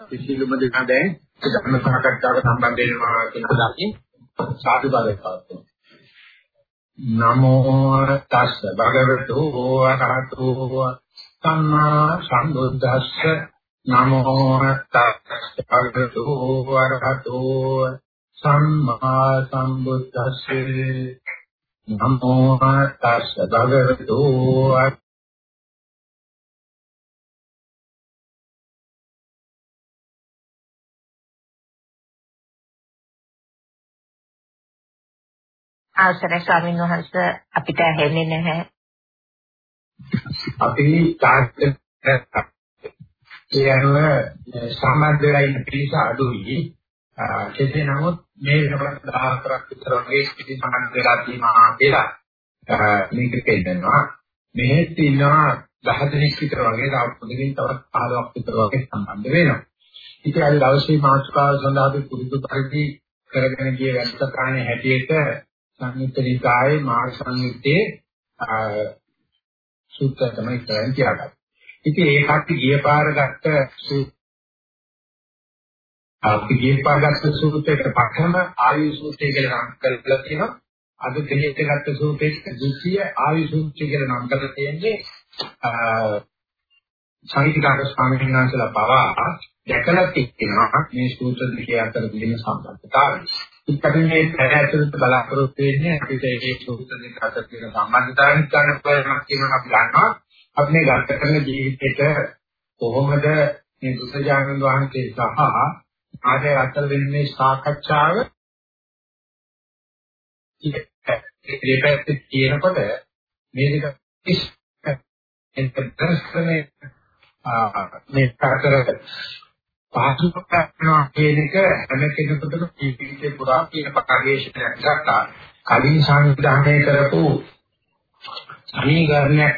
කිසිලුම දෙනා දැන් ධර්ම සාකච්ඡාවට සම්බන්ධ වෙනවා කියන අදහසින් සාදු බලයක් පවත්වනවා. නමෝ තස්ස භගවතු වරහතෝ සම්මා සම්බුද්දස්ස. නමෝ තස්ස භගවතු වරහතෝ සම්මා සම්බුද්දස්සේ. නමෝ තස්ස භගවතු අවසරයි ස්වාමීන් වහන්සේ අපිට ඇහෙන්නේ නැහැ. අපි තාක්ෂණ ඒ අනුව සම්බන්ධ වෙලා ඉන්න පිළිස අඩුයි. කෙසේ නමුත් මේ වෙනකොට 14ක් විතර වගේ ඉති සම්බන්ධ වෙලා තියෙනවා කියලා මේක පෙන්නනවා. මෙහෙත් ඉන්නවා 10 දෙනෙක් විතර වගේ තව පොඩකින් තවත් 15ක් විතර වගේ සම්බන්ධ වෙනවා. ඉතින් අද දවසේ මාතෘකාව සඳහා අපි පුරුදු පරිදි කරගෙන ගිය වැඩසටහනේ හැටියට සංයුක්ත නිකායේ මාර්ග සංයුත්තේ සූත්‍රය තමයි කරන් තියාගත්තේ. ඉතින් ඒ කට්ටි ගිය පාර ගත්ත අපි ගිය පාර ගත්ත සූත්‍රයට පටම ආයු සූත්‍රය කියලා නම් කරලා තියෙනවා. අද දෙහිට ගත්ත සූත්‍රයට ද්විතීය ආයු සූත්‍රය කියලා නම් කරලා තියෙන්නේ සංහිතාක ස්වාමීන් වහන්සේලා පවා දැකලා තියෙනවා මේ සූත්‍ර දෙකේ අතර තියෙන සම්බන්ධතාවය. ඉතින් මේ පැය ඇතුළත බලාපොරොත්තු වෙන්නේ අපිට මේ සූත්‍ර දෙක අතර තියෙන සම්බන්ධතාවය ගන්න පුළුවන් කියනවා අපි ගන්නවා. අපි මේ ගත කරන ජීවිතේට කොහොමද මේ බුද්ධජානක වහන්සේ සහ ආදී අතර වෙන මේ සාකච්ඡාව ඒ පැත්තේ කියනකොට මේ දෙක එන්ටර්ප්‍රෙනර් මේ අතර පාසුකම් කරනවා කියන එක හැම කෙනෙකුටම ජීවිතේ පුරා කියන පරිශ්‍රණයක් ගත්තා. කලින් සංවිධානය කරපු සමීකරණයක්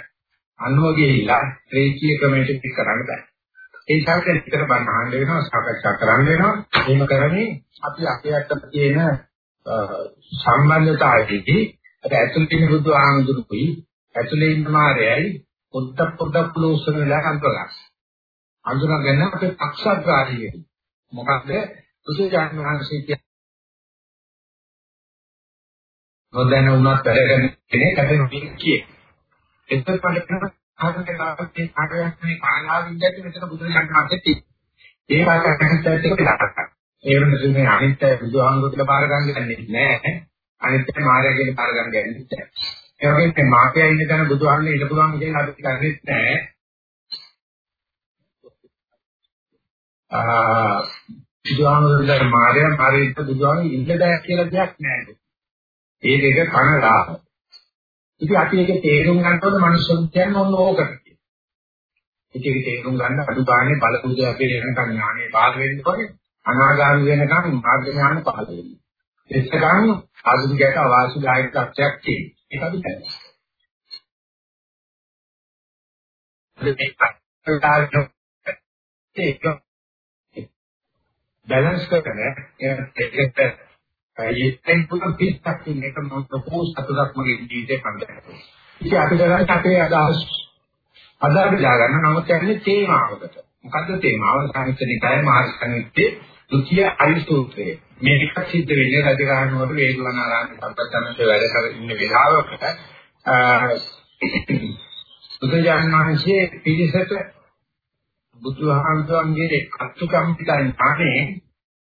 අනුව ගිහිලා රේඛීය ක්‍රමයට පිට කරන්න බෑ. ඒ නිසා විතර බණ අහන්න වෙනවා සාකච්ඡා කරන්න වෙනවා. එහෙම කරන්නේ අපි අපේ අතට තියෙන සම්බන්ධතාවයේදී අර ඇතුළේ තියෙන බුදු ආමඳුරුයි ඇතුළේ ඉන්න මායයි පොඩ්ඩක් පොඩ්ඩක් පුලෝසන වෙලා අන්තගන්න. අඳුනගෙන අපේ පක්ෂග්‍රාහී වෙයි. මොකද බුදුජානක වහන්සේ කියන්නේ නොදැන වුණත් වැඩ කරන කෙනෙක් අපේ නොදී කියේ. එතකොට බලන්න ආගමේ ලාභයේ ආගමේ මේ කාලාවින් දැක්ක මෙතන බුදුරජාණන් වහන්සේ තියෙනවා. ඒ වාක්‍යයන්ට එක දානවා. ඒ වෙනසු මේ අනිත්‍ය බුදුහාමුදුරුවෝ කියලා බාර ගන්න දෙන්නේ නැහැ. අනිත්‍ය මායя කියන බාර ගන්න දෙන්නේ නැහැ. ඒ වගේම මේ මාපියා ඉන්න තැන බුදුහාමුදුරුවෝ ඉන්න පුළුවන් කියලා අපි කරන්නේ නැහැ. බුදුහාමුදුරුවෝ මාර්යා මාර්යෙත් බුදුහාමුදුරුවෝ ඉන්න බෑ කියලා දෙයක් නෑ. ඒ දෙක කනලා. ඉතින් අපි ඒක තේරුම් ගන්නකොට මනුස්සයන් කියන්නේ මොන ඕකට කියලා. ඉතින් ඒක තේරුම් ගන්න අඩු ගානේ බල පූජා අපේ වෙනකන් ඥානේ පාර වෙන්න ඕනේ. අනාගාමී වෙනකන් මාර්ග ඥාන පහළ වෙන්නේ. එතකන් ආධුනිකයට අවාසිදායක තත්ත්වයක් තියෙනවා. ඒක අපි දන්නවා. ඒක බැලන්ස් කරගෙන ඒකට යෙත්තෙන් පුදුම පිටක් ඉන්න එක මම ප්‍රොපෝස් අතක් මගේ ජීවිතේ කන්දරනවා. ඉතින් අපි කරන්නේ අපේ අදහස් අදාළ දාගන්න නමුත් යන්නේ තේමාවකට. මොකද්ද තේමාව? සංහිතනිකය මහාසංහිතේ දුතිය අරිසූත්‍රය. මේක සිද්ධ වෙන්නේ රජගහනුවර වේදවනාරාම සම්පතනසේ වැඩ කර ඉන්න වෙලාවකට බුදුජානනාංශයේ පිළිසෙට බුදුහාමුදුරන්ගේ කත්තුකම්පිතයි ඥානේ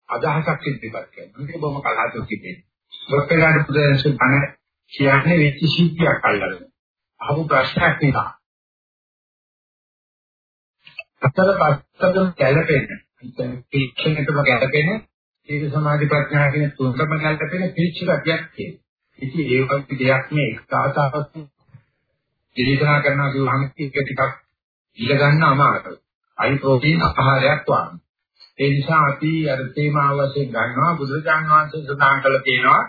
අදහසක් ඉදිරිපත් කරනවා. මේක බොහොම කලාතුරකින් තියෙනවා. ලොක්කලාට පුදුරන්සු බණ කියන්නේ වෙච්ච සිද්ධියක් අල්ලගෙන. අහපු ප්‍රශ්නයක් නෙවෙයි. අතර පස්සටම ගැළපෙන, පිළිච්ඡේදකම ගැටපෙන සීල සමාධි ප්‍රඥා කියන තුනම ගැටපෙන පිළිච්ඡේදයක් තියෙනවා. ඉතින් ඒ වගේ දෙයක් මේ එකතාවක් දේශනා කරනවා කියවහම ඒක ටිකක් ඉල ගන්න අමාරුයි. අයි ප්‍රෝටීන් ආහාරයක් වань. ඒ නිසා අපි අර තේමාව වශයෙන් ගන්නවා බුදුරජාන් වහන්සේ සඳහන් කළේ තියෙනවා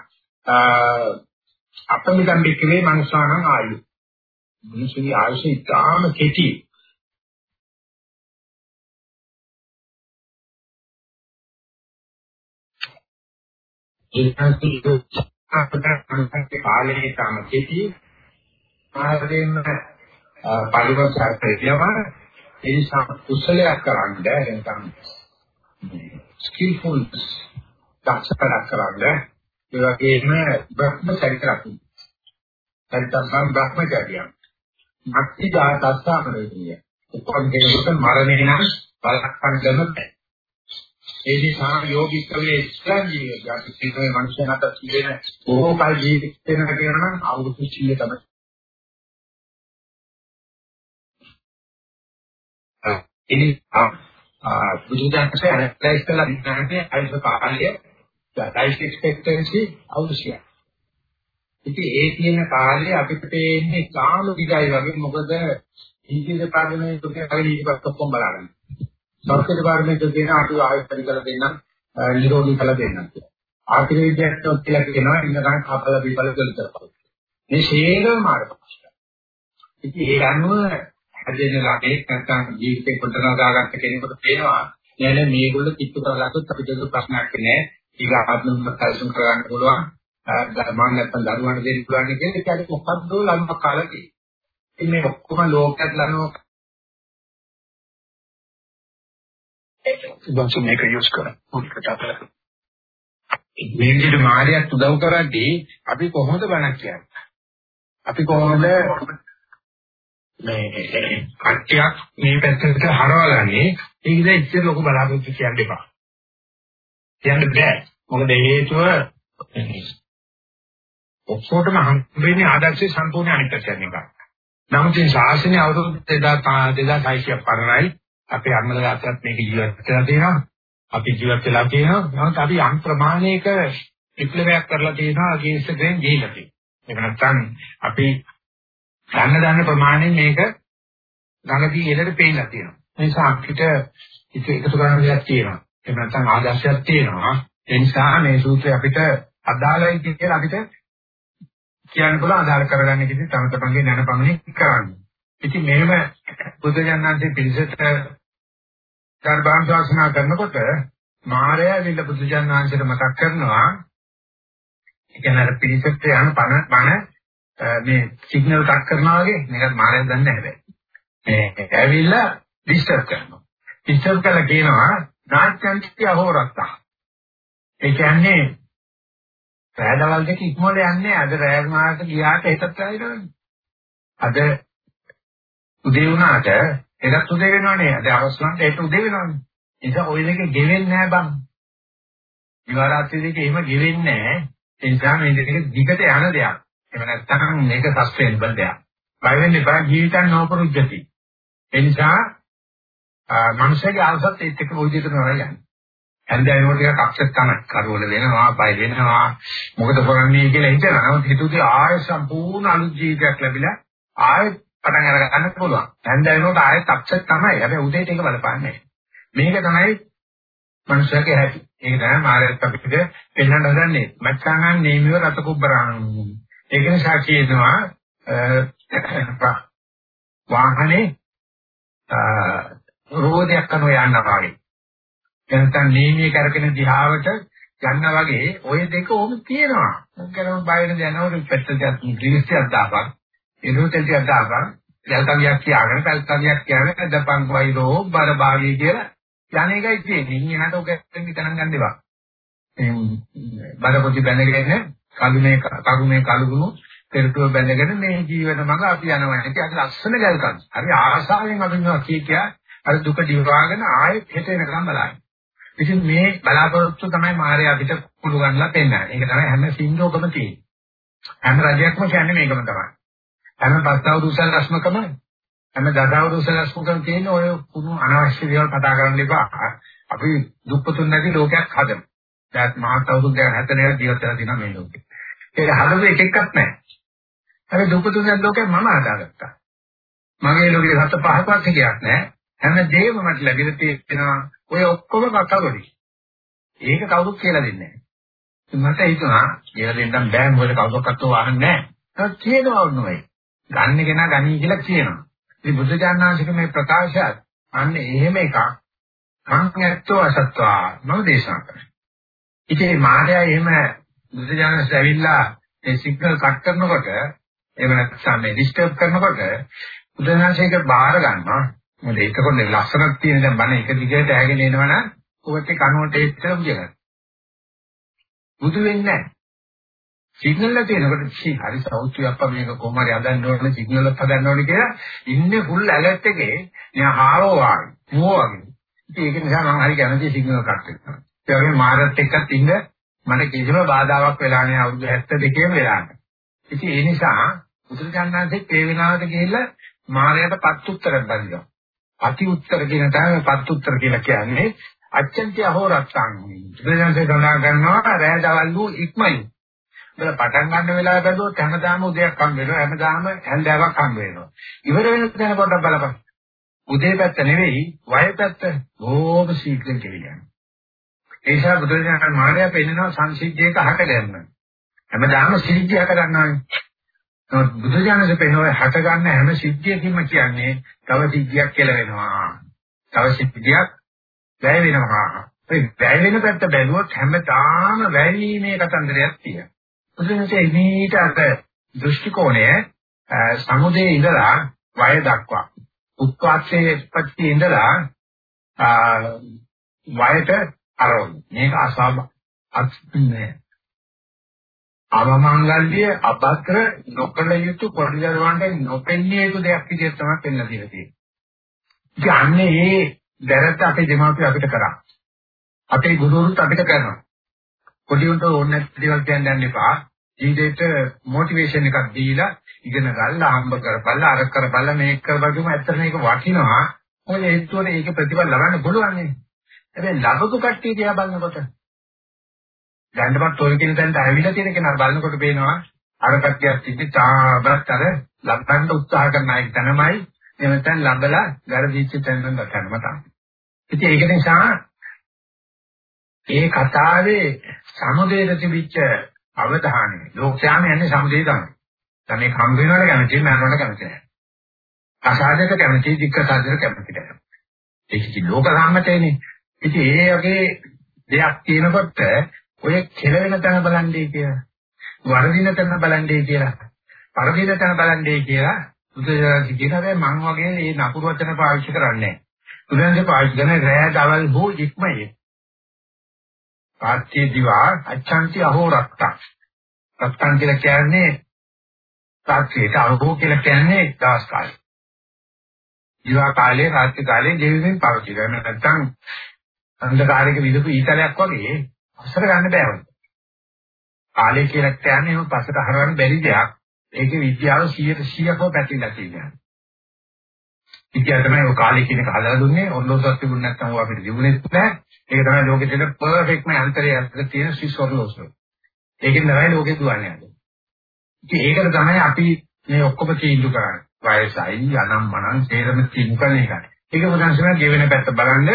අපමිදම් බිකවේ මනුෂාණං ආයු. මිනිසුන්ගේ ආයුෂ ඉතාම කෙටි. ඒකත් අපට කාලේ තම කෙටි ආයෙම පරිවර්තනය කියනවා ඒ නිසා කුසලයක් කරන්න නැත්නම් ස්කිල්ෆුල් දක්ෂකමක් කරන්නේ ඒ වගේම බ්‍රහ්මචර්ය රකින්න. පරිත්‍යාග බ්‍රහ්මචර්යය. මක්ති දාතස්සාමරේය. උපන් කෙනෙකුට මරණය නම් බලක්කම් කරන්න බෑ. ඒ නිසා යෝගිකවේ ඉස්ලාම් ජීවිතය අපි සිදුවේ මනුෂ්‍යනට සිදෙන බොහෝ කල් ජීවිත වෙනවා කියනවා නම් අවුරුදු 100 තමයි. ඉනි ආ බුදුදහමේ ඇනලයිස් කරලා ඉන්නන්නේ අයිස කාලය ලයිෆ් එක්ස්පෙක්ටන්සි අවශ්‍යයි. ඉතින් ඒ කියන කාලේ අපිට එන්නේ කාලු දිගයි වගේ මොකද ඉංග්‍රීසි පාර්ලිමේන්තුවේ වගේ ඊපස් ඔක්කොම බලන්න. සෞඛ්‍ය දෙපාර්තමේන්තුවේ කියන අපි ආයත පරිකර දෙන්නම් නිරෝගී කළ දෙන්නම් කියලා. ආර්ථික විද්‍යාඥයෝ කියලා කියනවා ඉන්නකන් කපල බිපල කරලා. මේ ශේරම මාර්ගපස්ස. ඉතින් ඒ අනුව හැදෙන ළමේ නැත්නම් ජීවිතේ කොටනවා දාගත්ත කෙනෙකුට පේනවා නෑ මේගොල්ලෝ කිට්ටු කරලාත් අපිට ප්‍රශ්නයක් නෑ. ඊග ආත්මම කල්සම් කරගන්න පුළුවන්. ධර්මයන් නැත්නම් දරුවන්ට දෙන්න පුළුවන් කියන එක කියන්නේ මොකද්ද ළම කාලේ. ඉතින් මේ ඔක්කොම ලෝකයක් ළමෝ ඉබන්සු මේක යූස් කරා. මොකද කතා කරන්නේ? මේ විදිහට මායයක් උදව් කරද්දී අපි කොහොමද බණක් කියන්නේ? අපි කොහොමද මේ කට්ටියක් මේ පැත්තට හරවලන්නේ? ඒකද ඉච්චර ලොකු බලාපොරොත්තු කියන්න එපා. කියන්න බෑ. මොකද හේතුව ඔක්කොටම හම්බෙන්නේ ආදර්ශයේ සම්පූර්ණ අනිත් පැත්තෙන් එකක්. නමුත් මේ ශාසනය අවුරුදු 2600 පරණයි. අපේ අම්මලා තාත්තත් මේක ජීවත් වෙලා තියෙනවා. අපි ජීවත් වෙලා තියෙනවා. නමුත් අපි යම් ප්‍රමාණයක විප්ලවයක් කරලා තියෙනවා අගේන්ස්ට්ගෙන් ගිහිල්ලා තියෙනවා. ඒක නැත්තම් අපි ගන්න ගන්න ප්‍රමාණයෙන් මේක ළඟදී එළට පේලා තියෙනවා. ඒ නිසා අපිට එකතු කරන්න දෙයක් තියෙනවා. එහෙම නැත්නම් ආදර්ශයක් තියෙනවා. ඒ නිසා මේ සූත්‍රය අපිට අදාළයි කියලා අපිට කියන්න පුළුවන් අදාළ කරගන්න කිසි තම තමන්ගේ දැනපමණේ කරන්නේ. ඉතින් මෙහෙම බුදුජානනාංශයේ පිළිසෙට ගර්භාන් ශාසනා කරනකොට මායя විල බුදුජානනාංශයට මතක් කරනවා ඒ කියන්නේ අර පිළිසෙට යන පණ පණ මේ සිග්නල් කට් කරනවා වගේ මේකත් මායя දන්නේ නැහැ මේ ඇවිල්ලා ඩිස්ටර්බ් කරනවා. ඩිස්ටර්බ් කළා කියනවා නාට්‍යන්ති අහෝරත්තා. ඒ කියන්නේ රෑදවල් දෙක ඉක්මවල යන්නේ අද රෑ මාට ගියාට හෙටත් ආයෙත් අද උදේ වුණාට ඒකත් උදේ වෙනවනේ. අද අරස්ලන්ට ඒක උදේ වෙනවනේ. ඒක ඔය දෙක ගෙවෙන්නේ නැහැ බං. විවාරාත්‍රි දෙක එහෙම ගෙවෙන්නේ නැහැ. ඒ නිසා මේ දෙක දිගට යන දෙයක්. එහෙම නැත්නම් මේක සස්ටේනබල් දෙයක්. බය වෙන්න එපා ජීවිතන් නොපරුජ්ජති. ඒ නිසා මනුෂ්‍යගේ අල්සත් ඒත් එක්ක ওই විදිහට නරය යන්නේ. හැන්දෑවෙනකොට ටිකක් අක්ෂර තමයි. කරවල වෙනවා, බය වෙනවා. මොකද කරන්නේ කියලා හිතනවා. නමුත් හිතුවේ ආය සම්පූර්ණ අලුත් ජීවිතයක් ලැබිලා ආයෙත් පටන් අර ගන්න පුළුවන්. හැන්දෑවෙනකොට ආයෙත් අක්ෂර තමයි. හැබැයි උදේට ඒක බලපාන්නේ මේක තමයි මනුෂ්‍යගේ හැටි. ඒක තමයි මායත් අපිට පෙන්වන්න හදන්නේ. මච්ඡානන් නේමිව රත කුබ්බරං. ඒක නිසා කියනවා වාහනේ රෝදයක් කරන යනවා වගේ. එනතන නීමිය කරගෙන දිහාවට යන්න වගේ ওই දෙක ඕම තියෙනවා. මොකද බය වෙන දැනවල පෙට්ටයක් ග්‍රීසියක් දාපන්. එනෝටෙල්ටියක් දාපන්. යල්කමියක් කියාගෙන කල්කමියක් කියන්නේ දපං වෛරෝ බර භාගී කියලා යන එකයි තියෙන්නේ. ඉන්නහට ඔක ගණන් ගන්න දෙපා. බර පොඩි බැඳගෙන කලුමේ කරුමේ කලුගුණු පෙරටුව බැඳගෙන මේ ජීවන මඟ අපි යනවා. ඒක අද ලස්සන ගල්කම්. හරි ආසාවෙන් අපි මේවා කිය කියා අර දුක දිවාගෙන ආයෙත් හෙට එනකම් බලන්නේ. ඉතින් මේ බලාපොරොත්තු තමයි මාර්යා අපිට කුළු ගන්නලා පෙන්නන්නේ. ඒක තමයි හැම සිංහෝකම තියෙන්නේ. හැම රජයක්ම කියන්නේ මේකම තමයි. හැම පස්තාව දුසල් රස්මකම හැම දඩාව දුසල් රස්මකම තියෙන ඔය කුණු අනවශ්‍ය දේවල් කතා කරන්න එපා. අපි දුක්පතුන් නැති ලෝකයක් හදමු. දැන් මහත් අවුරුදු 40 ජීවත් වෙලා තියෙනවා මේ ලෝකේ. ඒක හදපු එක එකක් නැහැ. හැබැයි දුක්පතුන් නැති ලෝකේ මම හදාගත්තා. මගේ ලෝකේ හත පහක්වත් එකක් නැහැ. හැම දෙයක්ම මට ලැබිලා තියෙනවා. ඔය ඔක්කොම කතාවලි. ඒක කවුරුත් කියලා දෙන්නේ නැහැ. මට හිතුණා කියලා දෙන්නම් බෑ මොකද කවුරක්වත් වහන්නේ නැහැ. ඒක කියනවා වුණොයි. ගන්න කෙනා ගනී කියලා කියනවා. ඉතින් බුදුජානනාංශික මේ ප්‍රකාශයත් අන්න එහෙම එකක්. කං ඇත්තෝ අසත්වා මම දේශනා කරා. ඉතින් මාර්යා එහෙම බුදුජානනාංශ ඇවිල්ලා ඒ සිග්නල් කට් කරනකොට එහෙම නැත්නම් මේ ඩිස්ටර්බ් කරනකොට බුදුජානනාංශයක බාර ගන්නවා. මොකද ඒකකොට ලස්සනක් තියෙන දැන් බණ එක දිගට ඇගෙන එනවනම් ඔකට කනුවට ඒත්තර බුදියගන්න. බුදු වෙන්නේ නැහැ. සිග්නල් එක තියෙනකොට සී හරි සෞත්‍ය අප්පා මේක කොහොම හරි හදන්න ඕනේ සිග්නල් එක හදන්න ඕනේ කියලා ඉන්නේ ෆුල් ඇලර්ට් එකේ නිකන් හාරෝ වගේ මෝ වගේ. ඉතින් ඒක නිසා මම හරි කැමති සිග්නල් කට් කරනවා. ඒ වගේම මාරත් එක්කත් ඉන්න මට කිසිම බාධාවක් වෙලා නැහැ අවුරුදු 72 වෙලා නැහැ. ඉතින් ඒ නිසා බුදුරජාණන්සේ ඒ වෙනාවට ගිහිල්ලා මාරයට පත් උත්තරයක් බඳිනවා. අති උත්තර කියන තමයි පත් උත්තර කියලා කියන්නේ අච්චන්ති අහෝරත්තං. බුදුරජාණන්සේ සඳහන් කරනවා රෑ දවල් වූ ඉක්මයි. බල පටන් ගන්න වෙලාව බැලුවොත් හැමදාම උදයක් හම් වෙනවා හැමදාම හැන්දෑවක් හම් වෙනවා. ඉවර වෙන තැන පොඩ්ඩක් බලපන්. උදේ පැත්ත නෙවෙයි වය පැත්ත බොහොම ශීඝ්‍රයෙන් කෙවියන්නේ. ඒ නිසා බුදුරජාණන් වහන්සේ පෙන්නනවා සංසිද්ධියක හට ගන්න. හැමදාම සිද්ධිය හට ගන්නවානේ. නමුත් බුදුරජාණන් පෙන්නනවා හට ගන්න හැම සිද්ධියකින්ම කියන්නේ තව සිද්ධියක් කියලා වෙනවා. තව සිද්ධියක් වැය වෙනවා. ඒ වැය වෙන පැත්ත බැලුවොත් හැමදාම වැයීමේ කතන්දරයක් තියෙනවා. බුදුරජාණන්සේ මේට අර දෘෂ්ටි කෝණය සමුදේ ඉඳලා වය දක්වා උත්පාදයේ ප්‍රති ඉඳලා වයට අරවන. මේක අසම අත්න්නේ. අවමංගල්‍ය අබත්‍ර නොකල යුතු පරිදරවන්ට නොපෙන්නේ යුතු දෙයක් විදිහට තමයි පෙන්ලා දීලා තියෙන්නේ. යන්නේ මේ දැරත් අපේ දෙමාපිය අපිට කරා. අපේ ගුරුවරුත් අපිට කරනවා. පොඩි උන්ට ඕනේ නැති දේවල් කියන්න යන්න එපා. ජීවිතේට මොටිවේෂන් එකක් දීලා ඉගෙන ගන්න හම්බ කරපල්ලා අර කරපල්ලා මේක කරපුවම ඇත්තට මේක වටිනවා. මොකද ඒතුවනේ ඒක ප්‍රතිඵල ලබන්න පුළුවන් නේ. හැබැයි ලබපු කට්ටිය දිහා බලනකොට දැන්නපත් ඔය කියන තැනට ඇවිල්ලා තියෙන කෙනා බලනකොට පේනවා අර කට්ටියක් ඉති තාබත් අර ලබන්න උත්සාහ කරන අය තමයි එනතෙන් ලබලා ගරදීච්ච තැනට ගන්නම තමයි. ඉතින් ඒක නිසා ඒ කතාවේ සමුදේට තිබිච්ච අවධානය ලෝකයාම යන්නේ සමුදේ තමයි. දැන් මේ කම් වෙනවට කැමති මරනවට කැමති නැහැ. අසාධක කැමති දික්ක සාධක කැමති නැහැ. ඒක ඉතින් ලෝක සම්මතයනේ. ඉතින් ඒ වගේ දෙයක් තියෙනකොට ඔය කෙලවෙන තැන බලන්නේ කියලා. වරදින තැන බලන්නේ කියලා. පරදින තැන බලන්නේ කියලා බුදුසසුන කියන හැබැයි මං වගේ මේ නපුරු වචන පාවිච්චි කරන්නේ නැහැ. බුදුන්සේ පාවිච්චි කරන රෑ දවල් හෝ ඉක්මයේ. පාත්‍ය දිවා අච්ඡන්ති අහෝ රක්ත. රක්තන් කියලා කියන්නේ සාක්ෂියට අහෝ කියලා කියන්නේ දවස් කාලය. දිවා කාලේ රාත්‍රී කාලේ ජීවිතෙන් පාවිච්චි කරන නැත්නම් අන්ධකාරයක විදපු ඊතලයක් වගේ අසර ගන්න බෑ වුණා. කාලය කියලා කියන්නේ එහෙම පස්සට හරවන්න බැරි දෙයක්. ඒකේ විද්‍යාව 100%ක්ම පැතිරලා තියෙනවා. ඉතින් තමයි ඔය කාලය කියන එක හදලා දුන්නේ. ඔර්ලෝසුවක් තිබුණ නැත්නම් ඔය අපිට දිනුනෙත් නැහැ. ඒක තමයි ලෝකෙට තියෙන පර්ෆෙක්ට්ම අන්තරය අතර තියෙන ස්විස් ඔර්ලෝසුව. ඒකෙන් තමයි ලෝකෙ දුවන්නේ. ඉතින් ඒකට තමයි අපි මේ ඔක්කොම තීන්දුව කරන්නේ. වයසයි, අනම්මනම්, සේරම තීන්දුව කරන එකයි. ඒක මොකක්ද ගෙවෙන පැත්ත බලන්න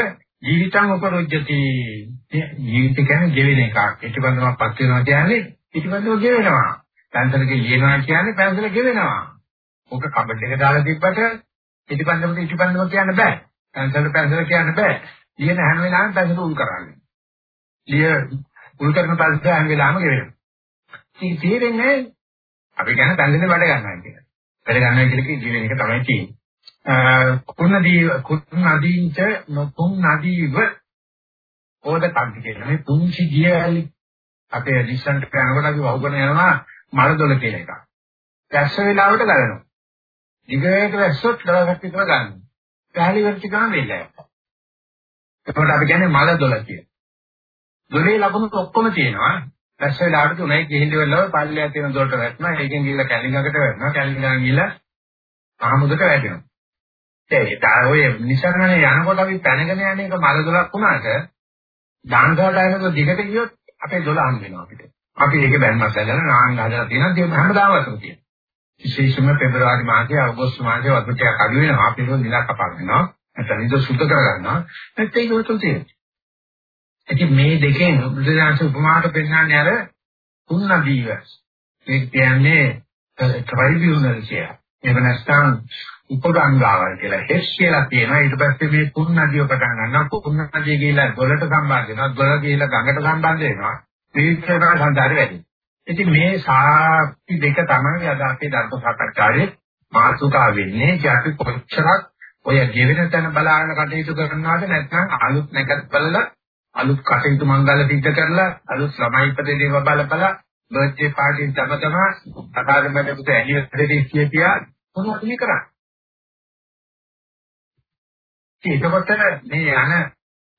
ජීවිතං උපරොජ්ජති ජීවිත කියන්නේ ගෙවෙන එකක්. පිටිබන්ධමක් පත් වෙනවා කියන්නේ පිටිබන්ධව ගෙවෙනවා. පැන්සලක ලියනවා කියන්නේ පැන්සල ගෙවෙනවා. ඕක කබඩ් එක දාලා තිබ්බට පිටිබන්ධමට පිටිබන්ධම කියන්න බෑ. පැන්සල පැන්සල කියන්න බෑ. ලියන හැම වෙලාවෙම පැන්සල උල් කරන්නේ. ලිය උල් කරන පැන්සල හැම වෙලාවෙම ගෙවෙනවා. ඉතින් තේරෙන්නේ අපි කියන්නේ පැන්සලේ වැඩ ගන්නවා කියන්නේ. වැඩ ගන්නවා කියන එක ජීවෙන එක තමයි තියෙන්නේ. කුණදී කුණදීච නොකුණදීව ඕද කන්ති කියන මේ පුංචි ගියැලි අපේ ඩිස්ටන්ට් යනකොට අපි වහුගෙන යනවා මලදොල කියන එක. දැස්ස වෙලාවට ගලනවා. දිගට වැස්සොත් දවසක් විතර ගන්නවා. පහලි වෙච්ච ගමන් වෙලා. එතකොට අපි කියන්නේ මලදොල කියන. දොලේ ලකුණු ඔක්කොම තියෙනවා. දැස්ස වෙලාවට තුනයි ගිහින් ඉවරලා පල්ලෙය තියෙන දොලට වැටෙනවා. ඒකෙන් ගිහලා කැලිඟකට වැටෙනවා. කැලිඟෙන් ගිහලා ආමුදට වැටෙනවා. ඒ ඔය නිසරණනේ යනකොට අපි පැනගෙන යන එක මල දොලක් වුණාට දාන්සාවට යනකොට දිගට ගියොත් අපේ දොල හම් වෙනවා අපිට. අපි ඒක බැලමස් ඇදලා නාන්න හදලා තියෙනවා ඒක හැමදාම වතුර තියෙනවා. විශේෂයෙන්ම පෙබරවාරි මාසයේ අගෝස්තු මාසයේ වතුර ටිකක් අඩු වෙනවා අපි ඒක නිලා කපා ගන්නවා. නැත්නම් නිද සුද්ධ කරගන්නවා. නැත්නම් ඒක වතුර තියෙනවා. ඉතින් මේ දෙකෙන් බුදුදාස උපමාට පෙන්නන්නේ අර තුන්නදීව. ඒ කියන්නේ ට්‍රයිබියුනල් කියලා. එහෙම නැත්නම් උපගංගාවල් කියලා හෙස් කියලා තියෙනවා ඊට පස්සේ මේ කුණ නදිය පටන් ගන්නවා කුණ නදිය ගිහිලා ගොඩට සම්බන්ධ වෙනවා ගොඩ ගිහිලා ගඟට සම්බන්ධ වෙනවා විවිධ සංදාරය වැඩි ඉතින් මේ සාපි දෙක තමයි අද අපේ ධර්ම සාකච්ඡාවේ මාතෘකා වෙන්නේ අපි කොච්චරක් ඔය ගෙවෙන තැන බලාගෙන කටයුතු කරනවාද නැත්නම් අලුත් නැකත් බලලා අලුත් කටයුතු මංගල සිද්ධ කරලා අලුත් ළමයි ඉපදෙන්නේ බබල බල බර්ත්ඩේ පාටි තම තම අකාදමකට ඇනිවර්සරි කියපියා මොනවද මේ කරන්නේ? ඒකකොට මේ යන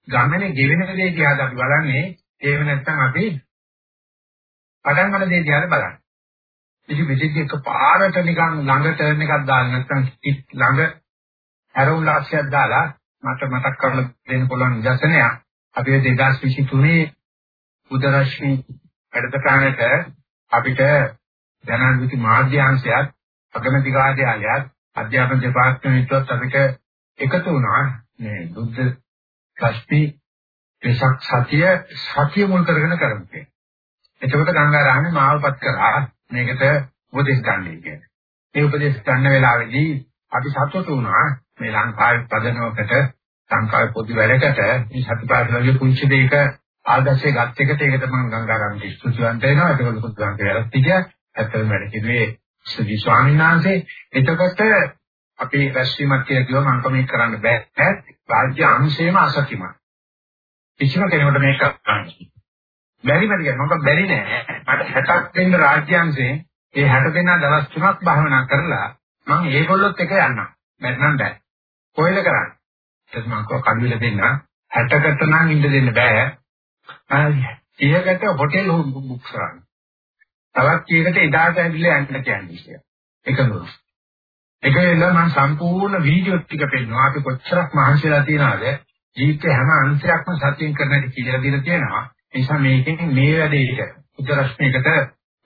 ගමනේ ගෙවෙන දේ දිහා අපි බලන්නේ ඒව නැත්නම් අපි පටන් ගන්න දේ දිහා බලන්නේ. ඉතින් මෙතෙක් එක පාරට නිකන් ළඟ ටර්න් එකක් දාලා නැත්නම් ළඟ ඇරවුම් ලක්ෂයක් දාලා මට මතක් කරලා දෙන්න පුළුවන් නිදර්ශනයක්. අපි 2023 උදරශ්මි වැඩසටහනට අපිට ජනාධිපති මාධ්‍යාංශයත් අගමැති කාර්යාලයත් අධ්‍යාපන දෙපාර්තමේන්තුවත් අපිට එකතු වුණා මේ බුද්ධ ශක්ති වෙසක් සතිය සතිය මුල් කරගෙන කරන්නේ. එතකොට ගංගාරාමේ මාවපත් කරා මේකට උපදෙස් ගන්නයි කියන්නේ. මේ උපදෙස් ගන්න වෙලාවේදී අපි සතුටු වුණා මේ ලංකාවේ පදනමකට ලංකාවේ පොදු වැඩකට මේ සතිපාසලගේ පුංචි දෙයක ආදර්ශය ගත් එකට ඒකට මම ගංගාරාමට ස්තුතිවන්ත වෙනවා. ඒක ලොකු ගාන්ට වැරද්ද කිය. ඇත්තටම වැඩ කිව්වේ සුදි ස්වාමීන් වහන්සේ. එතකොට අපි රැස්වීමක් කියලා කිව්වම මම මේක කරන්න බෑ. රාජ්‍ය අංශේම අසතිමත්. කිසිම කෙනෙකුට මේක කරන්න බැරි බැරි කියනවා. මොකද බැරි නෑ. මට 60ක් දෙන්න රාජ්‍ය අංශේ ඒ 60 දෙනා දවස් 3ක් භාවනා කරලා මම ඒගොල්ලොත් එක යන්නම්. බැන්නම් බෑ. කොහෙද කරන්නේ? ඊට මම කව කඩුවිල දෙන්න 60කට නම් ඉන්න දෙන්න බෑ. 30කට හොටෙල් බුක් කරන්න. තවත් කීයකට එදාට ඇවිල්ලා යන්න කියන්නේ. එකනොස්. ඒක වෙලා මම සම්පූර්ණ වීඩියෝ ටික පෙන්නවා. අපි කොච්චරක් මහන්සිලා තියනවද? ජීවිතේ හැම අංශයක්ම සත්‍යයෙන් කරන්නට කියලා දීලා තියෙනවා. ඒ නිසා මේකෙන් මේ වැඩේට උත්තරස්මයකට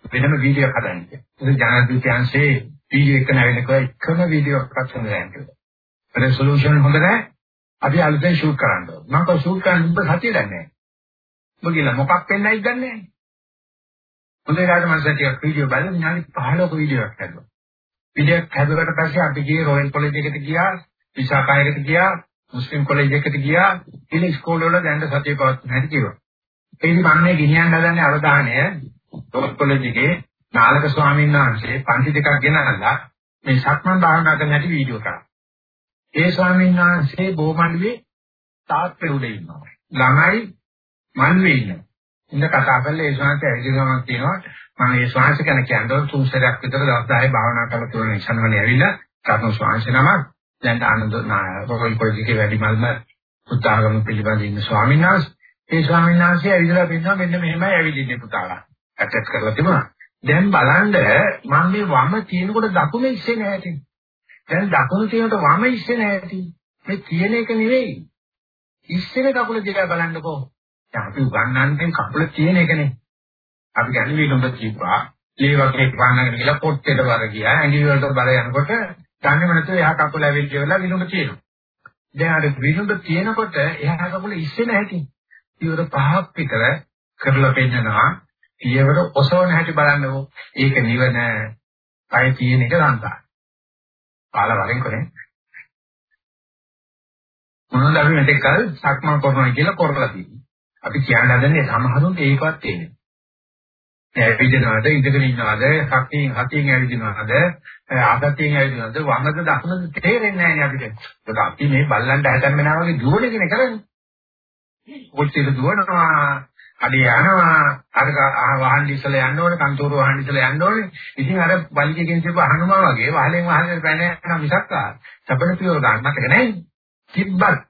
වෙනම වීඩියෝ හදන්න. ඒක ජනාධිපතියන්සේ වීඩියෝ එක නැවෙනකොට එකම වීඩියෝ එකක් හදන්න. රෙසොලූෂන් හොඳ නැහැ. අපි අලුතෙන් ෂූට් කරන්න ඕන. මම කව ෂූට් කරන්න උඹ සතිය දන්නේ නැහැ. ඔබ කියලා මොකක් වෙන්නයිද දන්නේ නැහැ. හොඳ ඒකට මම සතියක් වීඩියෝ බලලා විනාඩි 15ක වීඩියෝ එකක් හදුවා. වීඩියෝ එක හැදුවට පස්සේ අපි ගියේ රොයල් කොලෙජ් එකට ගියා, විසාකායකට ගියා, මුස්ලිම් කොලෙජ් එකට ගියා. ඉතින් ඉස්කෝල වල දැන් සතිය පවත්වන්න හැටි කිව්වා. ඒ ඉතින් මම මේ ගෙනියන්න හදන්නේ අවධානය රොයල් කොලෙජ් එකේ නාලක ස්වාමීන් වහන්සේ පන්ති දෙකක් ගෙනල්ලා මේ සක්මන් භාවනා කරන හැටි වීඩියෝ කරා. ඒ ස්වාමීන් වහන්සේ බොමණුවේ තාත්තේ උඩ ඉන්නවා. ළමයි මන්වේ ඉන්නවා. ඉන්න කතා කරලා ඒ ශාන්ත ඇවිදගමක් කියනවා මම ඒ ශාන්ත ගැන කියනවා තුන් සැරයක් විතර දවස් 10 භාවනා කරලා තුන ඉස්සනවනේ ඇවිල්ලා කර්ම ශාන්ත නම දැන් ආනන්ද රෝහල් පොලිසියේ වැඩිමල්ම උත්සාහගම පිළිබඳ ඉන්න ස්වාමීන් වහන්සේ ඒ ස්වාමීන් වහන්සේ ඇවිදලා පින්නවා මෙන්න මෙහෙමයි ඇවිදින්නේ පුතාලා ඇටච් කරලා තිබුණා දැන් බලන්න මම මේ වම තියෙනකොට දකුණ ඉස්සේ නැහැ දැන් දකුණ තියෙනකොට වම ඉස්සේ නැහැ මේ තියෙන එක නෙවෙයි ඉස්සෙන කකුල දිහා බලන්නකෝ දැන් අපි උගන්වන්නේ කකුල තියෙන එකනේ. අපි ගන්නේ විලුඹ තිබ්බා. ලේ වගේ වන්නගෙන ගිහලා පොට්ටේට බර ගියා. ඇඟිලි වලට බර යනකොට දන්නේම නැතුව එහා කකුල ඇවිල්ලා කියලා විලුඹ තියෙනවා. දැන් අර විලුඹ තියෙනකොට එහා කකුල ඉස්සෙන හැටි. ඊවර පහක් විතර කරලා පෙන්නනවා. ඊවර ඔසවන හැටි බලන්නකෝ. ඒක නිවන. පය තියෙන එක ලංකා. කාල වරෙන් කරේ. මොනවද අපි මෙතෙක් කල් සක්මන් කරනවා කියලා කරලා තියෙන්නේ. අපි කියන්න හදන්නේ සමහරුන්ට ඒකවත් තේරෙන්නේ. ඇවිදිනවද ඉඳගෙන ඉන්නවද සක්තියෙන් හතියෙන් ඇවිදිනවද ආගතියෙන් ඇවිදිනවද වමද දකුණද තේරෙන්නේ නැහැ අපිට. ඒක අපි මේ බල්ලන්ට හැදෙන්නා වගේ දුවණගෙන කරන්නේ. කොච්චර දුවනවා අඩේ යනවා අර වහන් ඉස්සල යන්න ඕනේ කන්තෝර වහන් ඉස්සල යන්න ඕනේ ඉතින් අර බල්ජිකෙන් තිබ්බ හනුමා වගේ වහලෙන් වහලෙන් පැන යන මිසක් ආ සබන පියවර ගන්න මතක නැහැ තිබ්බත්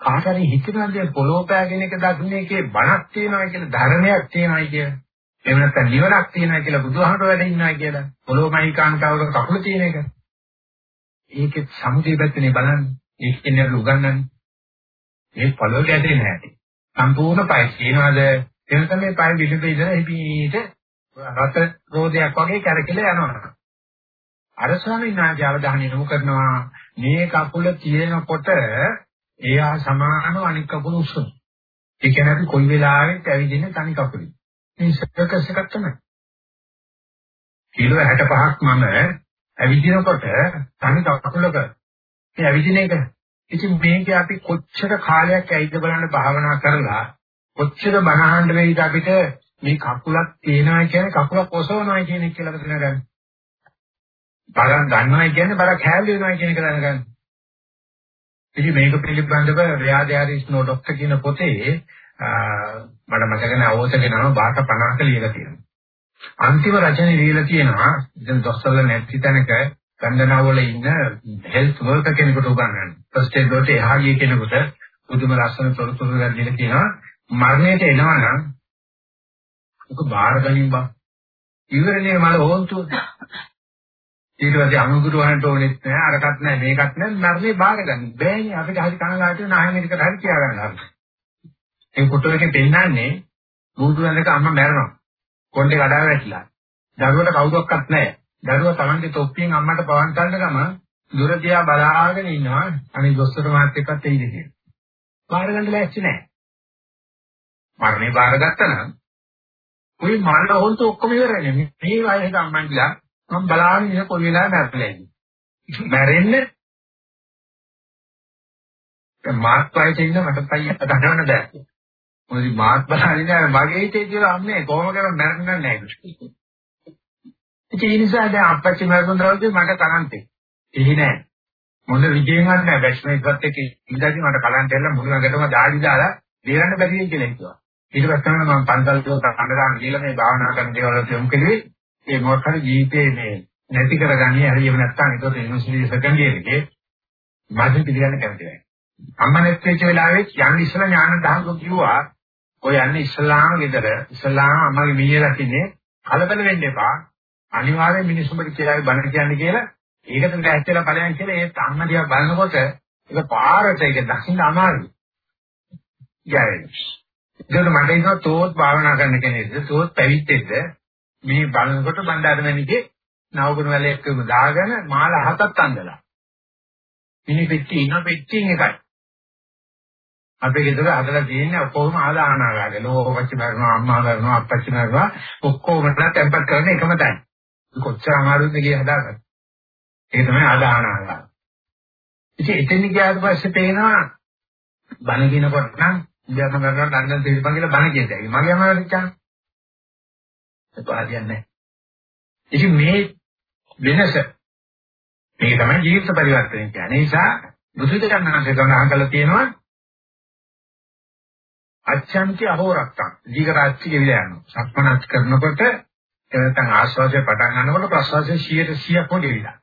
කාට හරි හිතනවාද පොළොව පෑගෙන එක දකින්න එකේ බණක් තියෙනවා කියලා ධර්මයක් තියෙනවා කියලා. එහෙම නැත්නම් නිවනක් තියෙනවා කියලා බුදුහමර වැඩ ඉන්නවා කියලා. පොළොවමයි කාන්තාවක කකුල තියෙන එක. ඒකේ සමුදේ පැත්තනේ බලන්නේ. ඒක කියන්නේ උගන්වන්නේ. මේ පොළොව ගැටේ නැහැ. සම්පූර්ණ පය කියනවාද එහෙම තමයි පය විදුප ඉඳලා හිපීට රත රෝදයක් වගේ කැරකිලා යනවා. අර ස්වාමීන් වහන්සේ අවධානය යොමු කරනවා මේ කකුල තියෙනකොට එයා සමානව අනික් කකුල උස්සන. ඒ කියන්නේ අපි කොයි වෙලාවෙත් ඇවිදින්නේ තනි කකුලින්. මේ සර්කස් එකක් තමයි. කිලෝ 65ක් මම ඇවිදිනකොට තනි කකුලක මේ ඇවිදින එක. ඉතින් මේක අපි කොච්චර කාලයක් ඇයිද බලන්න භාවනා කරලා කොච්චර බනහන්න වෙයිද අපිට මේ කකුලක් තියෙනවා කියන්නේ කකුලක් ඔසවනවා කියන එක කියලා දැනගන්න. බරක් ගන්නවා කියන්නේ බරක් හැල් වෙනවා කියන එක දැනගන්න. ඉතින් මේක පිළිබඳව ව්‍යාධාරිස් නෝ ડોක්ටර් කියන පොතේ මට මතක නැහැ අවශ්‍යක නම භාෂා 50ක ලියලා තියෙනවා. අන්තිම රචනයේ ලියලා තියෙනවා දැන් දොස්තරලා නැති තැනක ගන්ධනාවල ඉන්න හෙල්ත් වර්කර් කෙනෙකුට උගන්වන්නේ. ෆස්ට් එඩ් වලට එහා ගිය කෙනෙකුට බුදුම ලස්සන තොරතුරු දෙන්න කියනවා මරණයට එනවා නම් ඔක බාර ගනින් බා. ඉවරනේ මල හොන්තු. ඊට පස්සේ අනුගුරු වහන්ට ඕනෙත් නෑ අරකට නෑ මේකත් නෑ මරණේ බාර ගන්න. බෑනේ අපිට හරි කනගාටු වෙන ආයෙ මේකට හරි කියා ගන්න හරි. ඒ ෆොටෝ එකේ පෙන්නන්නේ බුදුරජාණන්ගේ අම්මා මැරෙනවා. කොණ්ඩේ කඩා වැටිලා. දරුවට කවුරක්වත් නැහැ. දරුවා Tamange තොප්පියෙන් අම්මට පවන් ගන්න ගම දුර දිහා බලාගෙන ඉන්නවා. අනේ දොස්තර මාත් එක්කත් එයිද කියලා. බාර ගන්න ලෑස්ති නැහැ. මරණේ බාරගත්තා නම් કોઈ මරණ හොන්ත ඔක්කොම ඉවරනේ. මේ වයසට අම්මන්ලා මම බලාගෙන ඉන්න කොයි වෙලාවෙ මැරෙලා ඉන්නේ. මැරෙන්නේ මාත් වයසේ ඉන්න මට පයියට ගන්නවන්න බෑ. මොකද මාත් බලන්නේ මගේ හිතේ කියලා අම්මේ කොහොම කරත් මැරෙන්නේ නැහැ. ඒ නිසා දැන් අපච්චි මරුණ දවසේ මට කරන්ටේ. එහි නෑ. මොන විජේවත් නෑ බැස්ම එකත් එක්ක ඉඳදී මට කලන්ට එල්ල මුළු ළඟටම දාඩි දාලා දේරන්න බැරි වෙයි කියලා හිතුවා. ඊට පස්සේ තමයි මම පන්සල් වල කණ්ඩායම් කියලා මේ භාවනා කරන දේවල් වලට යොමු කළේ. ඒ මොකක් හරි ජීවිතේ මේ නැති කරගන්නේ හරියම නැත්නම් ඒකට යුනිවර්සිටි සෙකන්ඩ් ඉයර් එකේ මාධ්‍ය පිළිගන්න කැමති නැහැ. අම්මා නැති වෙච්ච වෙලාවේ යන් ඉස්සලා ඥාන දහංගු කිව්වා ඔය යන්නේ ඉස්ලාම ගෙදර ඉස්ලාම අම්මගේ මීය රකින්නේ කලබල වෙන්න එපා අනිවාර්යෙන් මිනිස්සුන්ට කියලා බණ කියන්නේ කියලා ඒකට ඇත්තලා ඵලයන් කියලා ඒ අම්ම දිහා බලනකොට ඒක පාරට ඒක දකින්න අමාරුයි. යයි. ඒකට මට හිතෙනවා තෝත් භාවනා කරන කෙනෙක්ද තෝත් පැවිද්දෙක්ද මේ බලනකොට බණ්ඩාරමණිගේ නවගුණ වැලයක් දාගෙන මාල හතක් අඳලා. මිනි පෙට්ටි ඉන්න පෙට්ටියෙන් එකයි. අපේ ගෙදර හදලා තියෙන්නේ ඔක්කොම ආදාහනාගාරේ. ලෝකපච්චි මරනවා, අම්මා මරනවා, අප්පච්චි මරනවා ඔක්කොම නට tempat කරන එකම තැන. කොච්චර අමාරුද කියලා හදාගන්න. ඒක තමයි ආදාහනාගාර. ඉතින් එතන ගියාට පස්සේ පේනවා බණ කියනකොට නම් ඉන්දියාව කරනවා ලන්ඩන් තේරිපන් කියලා බණ කියතයි. මගේ අමාරුච්චා. ඒක හරියන්නේ නැහැ. ඉතින් මේ වෙනස මේක තමයි ජීවිත පරිවර්තනය කියන්නේ. ඒ නිසා බුදුදහමේ සඳහන් කරලා තියෙනවා අච්ඡන්ති අහෝරක්තං දීඝරාත්‍රි ගෙවිලා යනවා සක්මනත් කරනකොට එතන ආශ්වාසය පටන් ගන්නකොට ප්‍රශ්වාසය 100%ක්ම ගෙවිලා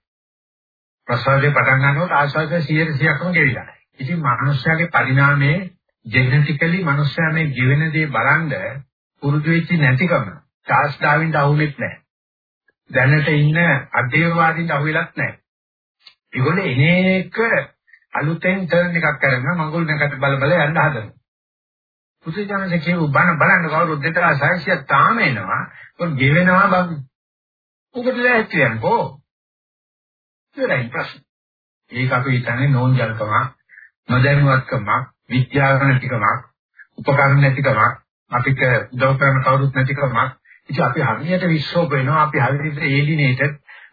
ප්‍රශ්වාසය පටන් ගන්නකොට ආශ්වාසය 100%ක්ම ගෙවිලා ඉතින් මනුෂ්‍යයාගේ පරිණාමයේ ජෙනටිකලි මනුෂ්‍යයා මේ ගෙවෙන දේ බලන්ද පුරුදු වෙච්ච නැතිකම චාර්ල්ස් ඩාවින්ට අහුවෙත් නැහැ දැනට ඉන්න අධේවවාදීන්ට අහුවෙලත් නැහැ ඒගොල්ලෝ එනේක අලුතෙන් ටර්න් එකක් කරගෙන මඟුල් නැකට බල බල යන්න හදනවා පුදුජනසේ කියු බණ බලන්න කවුරුත් දෙතරා සාක්ෂිය තාම එනවා. ඒක ගෙවෙනවා බං. උකට ලැහැත්තියන්කෝ. ඉතින් ප්‍රශ්න. ඒක අපි හිතන්නේ නෝන්ජල්කම, නොදැනුවත්කම, විද්‍යාඥතිකමක්, උපකරණ නැතිකමක්, අපිට උදව් කරන කවුරුත් නැතිකමක්. ඉතින් අපි හරියට විශ්වාස වෙනවා අපි හරියට ඒ දිනේට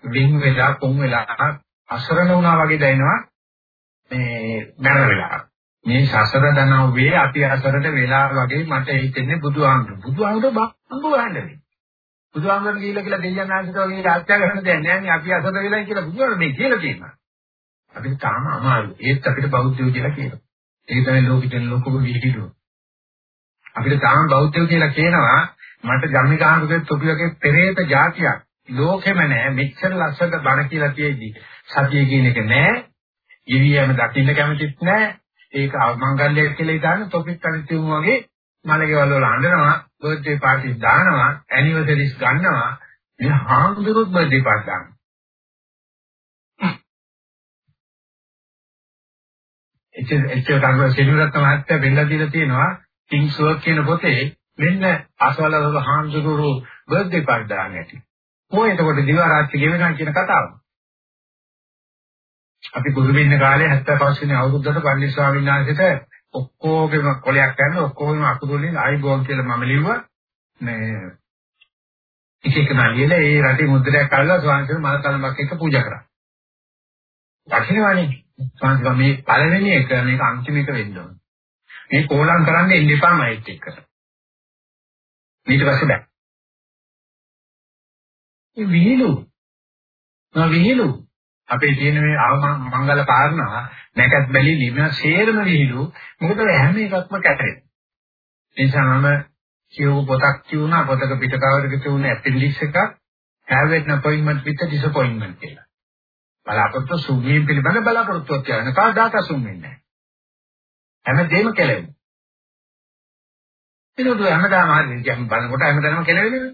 වින් වෙලා කොන් වෙලා අසරණ වුණා වගේ දැනෙනවා මේ මරණ වෙලා. මේ සසර දනව්වේ අපි අසරට වෙලා වගේ මට හිතෙන්නේ බුදුහාමුදුරු. බුදුහාමුදුරු බම්බු වහන්නේ. බුදුහාමුදුරු කියලා කියලා දෙයයන් ආශිත වගේ ආත්‍යා කරන දෙයක් නෑ නේ අපි අසර වෙලා කියලා බුදුහාමුදුරු මේ කියලා කියනවා. අපිට තාම අමාරුයි. ඒත් අපිට බෞද්ධයෝ කියලා කියනවා. ඒක තමයි ලෝකෙට ලොකුම විහිළුව. අපිට තාම බෞද්ධයෝ කියලා කියනවා මට ජම්මිකාංගුගේ තොපි වගේ පෙරේත જાතියක් ලෝකෙම නෑ මෙච්චර ලස්සනට බණ කියලා තියෙදි සතිය කියන එක නෑ. ඉවියම දකින්න කැමතිත් නෑ. ඒක අවමංගල්‍යයක් කියලා ඉතාලන තොපික් අනිත්‍යම වගේ මලකේවල් වල අඬනවා බර්ත්ඩේ පාටි දානවා ඇනිවර්සරිස් ගන්නවා මේ හාමුදුරුවෝ බර්ත්ඩේ පාටි දානවා එච්චර එච්චර කරුව සෙනුරත් මහත්තයා වෙන්නලා දීලා තියෙනවා කිංස් වර්ක් කියන පොතේ මෙන්න අසවලවල හාමුදුරුවෝ බර්ත්ඩේ පාටි දාන හැටි. කොහේ එතකොට දිවා රාත්‍රී ගෙවෙනවා කියන කතාව. අපි ගුරු වෙන්න කාලේ 75 වෙනි අවුරුද්දට පන්දි ස්වාමීන් වහන්සේට ඔක්කොගේම කොලයක් ගන්න ඔක්කොම අකුරු වලින් ආයිබෝන් කියලා මම ලිව්වා මේ එක එක නලියලා ඒ රටේ මුද්‍රයක් අල්ලලා ස්වාමීන් මල් කලමක් එක පූජා කරා. දකින්නවනේ ස්වාමීන් මේ පළවෙනි එක මේක අන්තිම එක වෙන්න ඕන. මේ කෝලම් කරන්න එන්න එපා මයිත් එක්ක. ඊට පස්සේ බෑ. මේ විහිළු. මම විහිළු අපේ තියෙන මේ මංගල කාරණා නැකත් බැලි ලිම සේරම විහිළු මොකද හැම එකක්ම කැටේ. ඒ නිසා මම කියව පොතක් කියුණා පොතක පිටකවරක තියුණ ඇපෙන්ඩික්ස් එකක් have an appointment with a disappointment කියලා. බලාපොරොත්තු සුන්වීම පිළිබඳ බලාපොරොත්තුවක් කියන කාදාක සුන් වෙන්නේ නැහැ. හැමදේම කෙලෙන්නේ. ඒකද හැමදාම හරි කියන් බලනකොට හැමදාම කෙලෙන්නේ.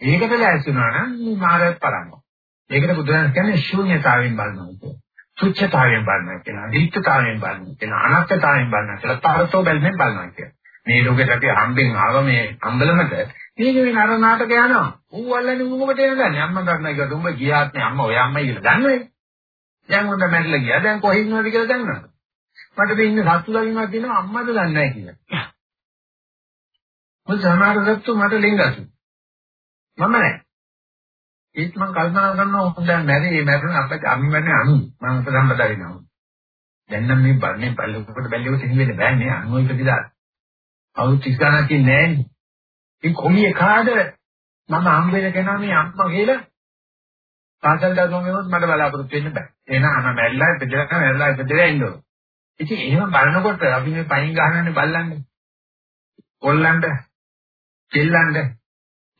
ඒකට ලෑස්තිනවා නම් මාරත් පරනවා. ඒකට බුදුරජාණන් කියන්නේ ශූන්‍යතාවයෙන් බලනවා කියන්නේ. තුච්ඡතාවයෙන් බලනවා කියන, අනිත්‍යතාවයෙන් බලනවා කියන, අනත්තතාවයෙන් බලනවා කියලා තරතෝ බැලෙන්නේ බලනවා කියන. මේ ලෝකෙට අපි හම්බෙන් ආව මේ අම්බලමට මේක මේ නර නාටක යනවා. ඌ අල්ලන්නේ මොකටද යන්නේ? අම්මා ගන්නවා කියලා දුඹ ගියාත් නේ අම්මා ඔය අම්මයි කියලා දන්නවනේ. දැන් හොඳ මැරිලා ගියා. දැන් කොහෙ ඉන්නවද කියලා දන්නවද? මට මේ ඉන්න සත්තු දකින්නවා කියනවා අම්මද දන්නේ නැහැ කියලා. මොකද සමහර සත්තු මට ලිංගසු. මම නැහැ. ඒත් මම කල්පනා කරනවා හොඳ මැරි මේ මැරුණ අපිට අම්මි මැරෙන්නේ අනු. මම උපසම්පදා වෙනවා. දැන් නම් මේ බන්නේ පල්ලෙකට බැල්ලෙකට හිමෙන්න බෑනේ අනු ඉපදිලා. අවුරුදු 30 ගණන් තියන්නේ නෑනේ. ඉතින් කොමියේ කාද මම හම් වෙන කෙනා මේ අම්මා කියලා පාසල් දරුවෝ මෙවොත් මට බලාපොරොත්තු වෙන්න බෑ. එහෙනම් අම මැරිලා ඉපදලා මැරිලා ඉපදලා ඉන්න ඕන. ඉතින් එහෙම බලනකොට අපි මේ පයින් ගහනන්නේ බල්ලන්නේ. කොල්ලන්ට, කෙල්ලන්ට.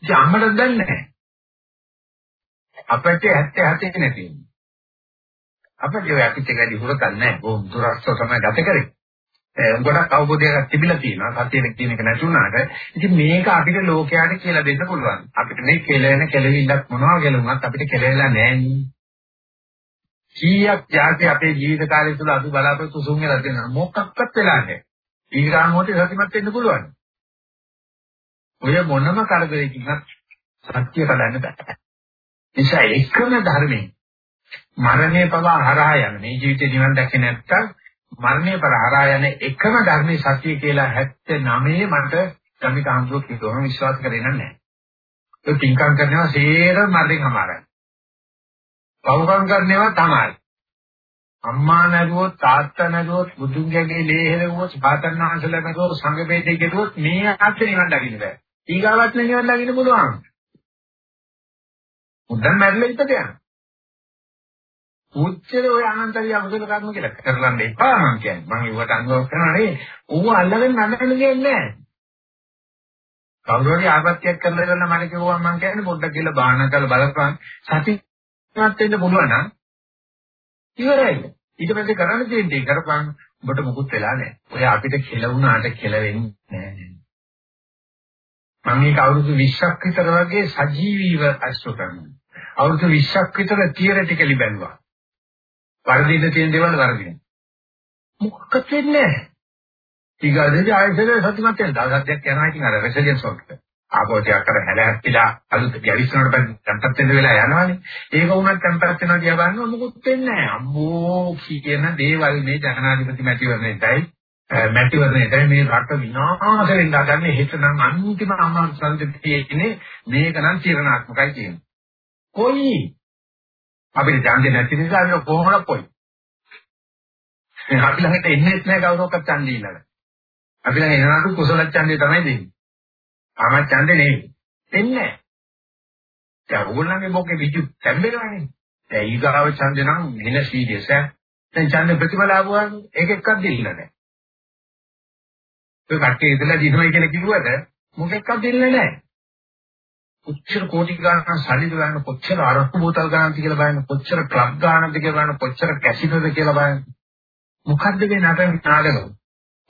ඉතින් අම්මට දන්නේ නැහැ. අපිට 77 නැති. අපිට ඔය අපිට වැඩි හුරතල් නැහැ. බොහොම දුරස්ත තමයි ගත කරේ. ගොඩක් අවබෝධයක් තිබිලා තියෙනවා සත්‍යයක් කියන එක නැතුණාට ඉතින් මේක අපිට ලෝකයට කියලා දෙන්න පුළුවන් අපිට මේ කෙලෙන කෙලවිල්ලක් මොනවා කෙලුණත් අපිට කෙලෙලා නැහැ කීයක් ත්‍යාගය අපේ ජීවිත කාලය තුළ අසු බලාපොරොත්තු සුන් වෙලා තියෙනවා මොකක්වත් වෙලා නැහැ ඊගාම මොහොතේ සතිමත් වෙන්න පුළුවන් ඔය මොනම කරදරයකින්වත් සත්‍ය කඩන්න බෑ නිසා එකම ධර්මයේ මරණය පවා හරහා යන මේ ජීවිතේ නිවන් දැකේ නැත්තම් මරණය පරහරා යන එකම ධර්මයේ සත්‍ය කියලා 79 මට ගමික අහඹුව කිව්වම විශ්වාස කරේ නැහැ. ඒ පින්කම් කරනවා සේර මරණයෙන් අමාරයි. පවුකම් කරනවා තමයි. අම්මා නැරුවොත් තාත්තා නැරුවොත් බුදුන්ගේ ලේ හෙලුවොත් පාතන්නාංශල නැරුවොත් සංඝ වේදේ ගෙදුවොත් මේ ආත්මේ නිවන් දකින්න බෑ. ඊගාවත් නිවන් දකින්න පුළුවන්. උදන් මැරෙලා ඉපද යනවා. උච්චර ඔය අනන්තරිය අකුසල කර්ම කියලා කරලන්න එපා මං කියන්නේ. මං ඒවට අනුව කරනවා නේ. ඌව අල්ලගෙන නඩන්න දෙන්නේ නැහැ. කවුරු හරි ආපත්‍යක් කරලා ඉවරන මම කිව්වා මං කියන්නේ පොඩ්ඩක් කියලා බාහන කරලා බලපන්. සතිමත් වෙන්න පුළුවන් නම් ඉවරයි. ඊට පස්සේ කරන්න තියෙන්නේ කරපන්. ඔබට මොකුත් වෙලා නැහැ. ඔය අපිට කෙලවුණාට කෙලවෙන්නේ නැහැ. මම මේක අවුරුදු 20ක් විතර වගේ සජීවීව අස්තු කරනවා. අවුරුදු 20ක් විතර තියරිටිකලි බැලුවා. වර්ධින්න තියෙන දේවල් වර්ධින්න. මොකක්ද වෙන්නේ නැහැ. ඊගාදේදී ආයෙත් සතුටුමත් වෙන දවසක් යනවා ඉතින් අර රෙසිලියන්ස් වලට. ආපෝතියක් කර හැලහැප්පිලා අලුත් ගැවිස්සනට පස්සෙ වෙන වෙලා යනවනේ. ඒක වුණත් ටෙම්පරේචර් වෙනවා කියලා බලනවා මොකුත් වෙන්නේ නැහැ. අම්මෝ කියන දේවල් මේ ජනාධිපති මැතිවරණයටයි මැතිවරණයටයි මේ රට විනාශ වෙන්න හදන්නේ හෙටනම් අන්තිම අමාරු සංකෘතියේ ඉන්නේ මේක නම් තීරණාත්මකයි කියන්නේ. කොයි අපිට ඡන්දේ නැති නිසා අපි කොහොමද පොයි. අපි ළඟට එන්නේ නැහැ කවුරක්වත් ඡන්දේ ඉන්නලා. අපි ළඟ එනකොට කුසල ඡන්දේ තමයි දෙන්නේ. ආම ඡන්දේ නෙවෙයි. දෙන්නේ නැහැ. දැන් ඕගොල්ලන්ගේ මොකේ විජු තැම්බෙනවනේ. දැන් ඊගාව ඡන්දේ නම් වෙන සීරියස් ඈ. දැන් ඡන්ද ප්‍රතිඵල ආවම ඒක එක්කක් දෙන්න නැහැ. ඒ කට්ටිය ඉඳලා දිනවයි කියලා කිව්වට මොකෙක්වත් දෙන්නේ නැහැ. කොච්චර කෝටි ගණන් සල්ලි දාන්න කොච්චර අරක්කු බෝතල් ගන්නද කියලා බලන්න කොච්චර ක්ලබ් ගන්නද කියලා බලන්න කොච්චර කැසිනෝද කියලා බලන්න. මොකද්ද මේ නටන නාටකම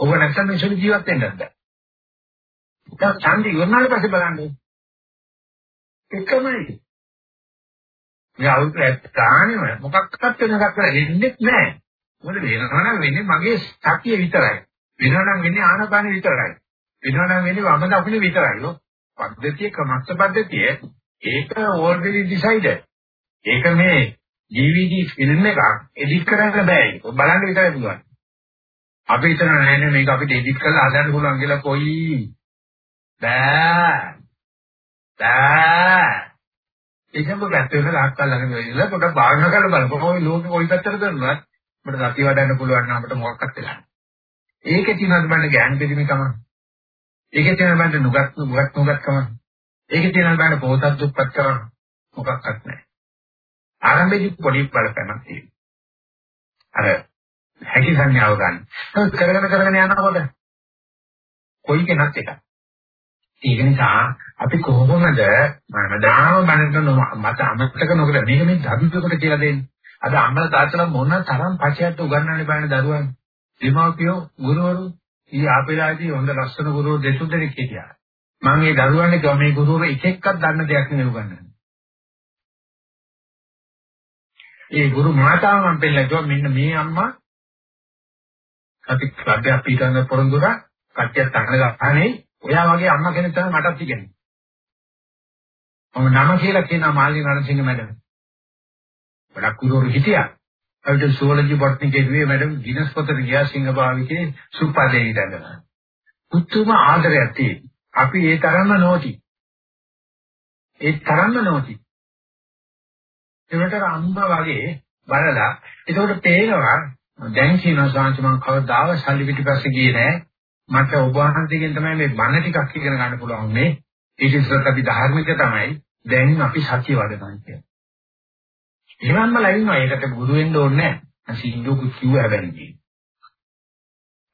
ඔබ නැත්තම් මේ ශරීර ජීවත් වෙන්නද බෑ. දැන් ඡන්දි ඉවරනාට පස්සේ බලන්න. එකමයි. මේ අවුරුදු ගානේ මොකක්වත් වෙනසක් කරලා දෙන්නේ නැහැ. මොකද වෙනවනම් වෙන්නේ මගේ සතිය විතරයි. වෙනවනම් වෙන්නේ ආනපාන විතරයි වෙනවනම් වෙන්නේ වම දකුණ විතරයි නෝ පද්ධතිය ක්‍රමස්ස පද්ධතිය ඒක ඕල්රෙඩි ඩිසයිඩඩ්. ඒක මේ DVD ෆිල්ම් එකක් එඩිට් කරන්න බෑ ඒක. බලන්න විතරයි පුළුවන්. අපි හිතන නෑ නේ මේක අපිට එඩිට් කරලා හදන්න පුළුවන් කියලා කොයි බෑ. බෑ. ඒකම පැත්තේ වෙලා ලක්කල් ළඟ වෙලා පොඩක් භාවනා කරලා බලන්න. කොහොමද ලෝකෙ කොයි පැත්තට දන්නවා? අපිට සතිය වඩන්න පුළුවන් නම් අපිට මොකක්වත් වෙලා. ඒකේ තියෙනවද බලන්න ගෑන් පිළිමිකම. ඒකේ තියෙන බඳ නුගත් නුගත් නුගත්කම. ඒකේ තියෙන බඳ පොතක් දුප්පත් කරන මොකක්වත් නැහැ. ආරම්භයේදී පොඩි බලපෑමක් තියෙනවා. අර හැකි සංඥාව ගන්න. ඒක කරගෙන කරගෙන යනකොට කොයි කෙනත් එකයි. ඒක නිසා අපි කොහොමද මනදාම බණට මත අමතක නොකර මේක මේ දරුවෙකුට කියලා දෙන්නේ. අද අම්මලා තාත්තලා මොන තරම් පචයට උගන්වන්නේ බලන්න දරුවන්. දෙමාපියෝ ගුරුවරු ඊ ආපෙලාදී හොඳ ලස්සන ගුරුවරු දෙතුන් දෙනෙක් හිටියා. මම මේ දරුවන්ට කිව්වා මේ ගුරුවරු එක එකක් දන්න දෙයක් නෙවෙයි උගන්වන්නේ. ඒ ගුරු මාතාව මම පෙන්නලා මෙන්න මේ අම්මා අපි ක්ලබ්යක් පිටන්න පොරොන්දුරා කට්ටියක් තහන ගන්නනේ ඔයා වගේ අම්මා කෙනෙක් තමයි මටත් ඉගෙනන්නේ. මම නම කියලා කියනවා මාළි රණසිංහ මැඩම්. ගොඩක් ගුරුවරු හිටියා. අපිට සුවොලොජි බොට්නි කෙරුවේ මැඩම් ගිනස් පොතට ගියා සිංහභාවිකේ සුප්පාදේ ඉඳලා. උතුම ආදරයක් තියෙනවා. අපි ඒ තරම්ම නොටි. ඒ තරම්ම නොටි. ඒකට අම්බා වගේ බලලා ඒකට පේනවා දැන් කියනවා සාංශ මම කවදාව සල්ලි පිටිපස්සේ ගියේ නෑ මට ඔබ වහන්සේගෙන් තමයි මේ බණ ටිකක් ඉගෙන ගන්න පුළුවන් මේ ඊට ඉස්සරත් අපි ධාර්මික තමයි දැන් අපි සත්‍ය වඩනවා කියන්නේ. එහෙමම ලැබෙනවා ඒකට ගුරු වෙන්න ඕනේ නෑ. සිංහු කිව්ව හැබැයි.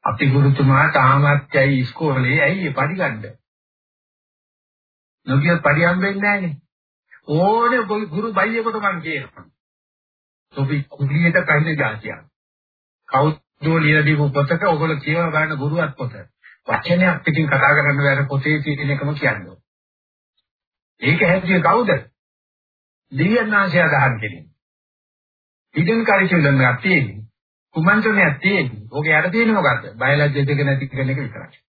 අපි ගුරුතුමා තාමත් යයි ඉස්කෝලේ ඇයි පරිගන්න. නොකිය පරිහම්බෙන්නේ නෑනේ. ඕනේ ගුරු බයියෙකුට මං කියනවා. ඔබි කුලියට කන්නේ જાතියක්. කවුදෝ ලියලා දීපු පොතක ඔයගොල්ලෝ කියව ගන්න ගුරුවත් පොත. වචනයක් පිටින් කතා කරන්න බැර පොතේ තියෙන එකම කියන්නේ. ඒක හැදියේ කවුද? දිව්‍යඥාන්සේ අදහන් කෙනෙක්. ඉදින් කරිකුලම් එකක් තියෙන්නේ. කුමන්ත්‍රණයක් තියෙන්නේ. ඕකේ යට තියෙන්නේ මොකද්ද? බයලජ්‍ය දෙක නැති කෙනෙක් විතරයි.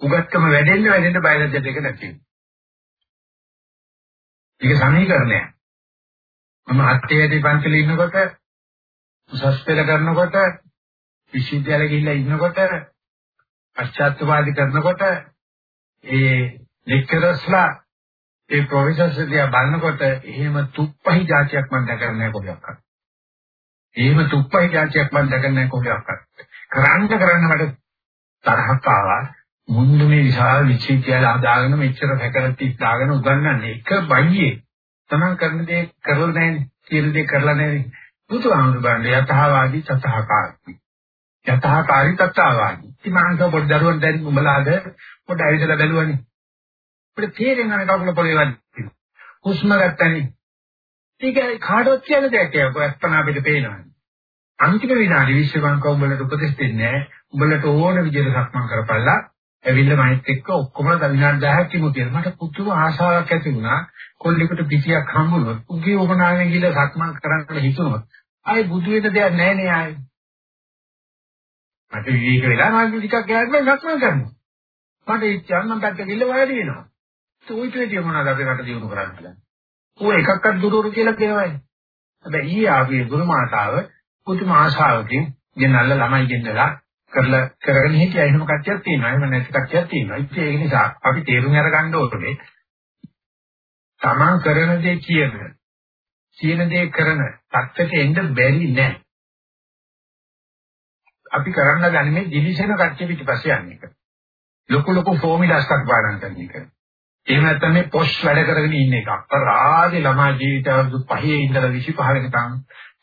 උගත්කම වැඩෙන්න වැඩෙන්න බයලජ්‍ය දෙක නැති. ඒක සමීකරණයක්. මම අත්‍යවශ්‍ය පන්සලේ ඉන්නකොට උසස් පෙළ කරනකොට විශ්වවිද්‍යාලෙ ගිහිල්ලා ඉන්නකොට පශ්චාත්වාදී කරනකොට ඒ ලෙක්චරර්ස්ලා ඒ ප්‍රොෆෙසර්ස් දිහා බලනකොට එහෙම තුප්පහි જાතියක් මම දැකලා නැහැ කොහොමද? එහෙම තුප්පහි જાතියක් මම දැකලා නැහැ කොහොමද? කරන්න කරන්න මට තරහක් ආවා. මුන්දු මේ විශාල විශ්වවිද්‍යාල හදාගෙන මෙච්චර ෆැකල්ටිස් දාගෙන උගන්වන්නේ. එක බයියේ තමන් කරන දේ කරලා නැහැ කියන දේ කරලා නැහැ බුදුහාමුදුරු බණ්ඩේ යතහවාදී තතහකාරී යතහකාරී තත්තාවාදී ඉතින් මම පොඩි දරුවන් දැන් උඹලාද පොඩ ඇවිදලා බැලුවනේ. අපිට තේරෙන්නේ නැහැ කකුල පොළේ වදින හුස්ම ගන්නනේ ඒක කාටවත් කියන දෙයක් ඒක අස්පනා අපිට පේනවා අන්තිම විනාඩි විශ්වංක උඹලට උපදෙස් දෙන්නේ නැහැ උඹලට ඕන විදිහට සක්මන් කරපළා ඇවිල්ලා මයිත් එක්ක ඔක්කොම විනාඩි 10ක් තිබු කියලා මට පුදුම ආශාවක් ඇති වුණා. කොල්ලෙකුට පිටියක් හම්බුනොත් උගේ ඕකනාවෙන් ගිහලා සක්මන් කරන්න හිතුනොත් ආයි බුදු වෙන දෙයක් නැහැ නේ ආයි. මට විවේක වෙලා මම ටිකක් ගෑන්න සක්මන් කරනවා. මට ඉච්ඡා මම පැත්ත ගිහලා වාඩි වෙනවා. ඒ උයිට විදිය මොනවද අපි රට දියුණු කරන්න කියලා. ඌ එකක්වත් දුරුරු කියලා කියනවායි හැබැයි ඊ ආගේ ගුරු මාතාව පුදුම ආශාවකින් ගෙනල්ල ළමයි ගෙන්නලා කරලා කරගෙන හිටියා එහෙම කට්ටියක් තියෙනවා. එහෙම නැති කට්ටියක් තියෙනවා. ඉතින් ඒක නිසා අපි තේරුම් අරගන්න ඕනේ. තමන් කරන දේ කියන කියන දේ කරන තත්ත්වයට එන්න බැරි නෑ. අපි කරන්න ගන්නේ දිලිසෙන කට්ටිය පිටිපස්සේ යන්නේ. ලොකු ලොකු ෆෝමිලාස්කක් පාඩම් කරන එක. එහෙම නැත්නම් මේ පොෂ් වැඩ කරගෙන ඉන්න එක. අපරාධි ළමා ජීවිතය අවුරුදු 5 ඉඳලා 25 වෙනකම්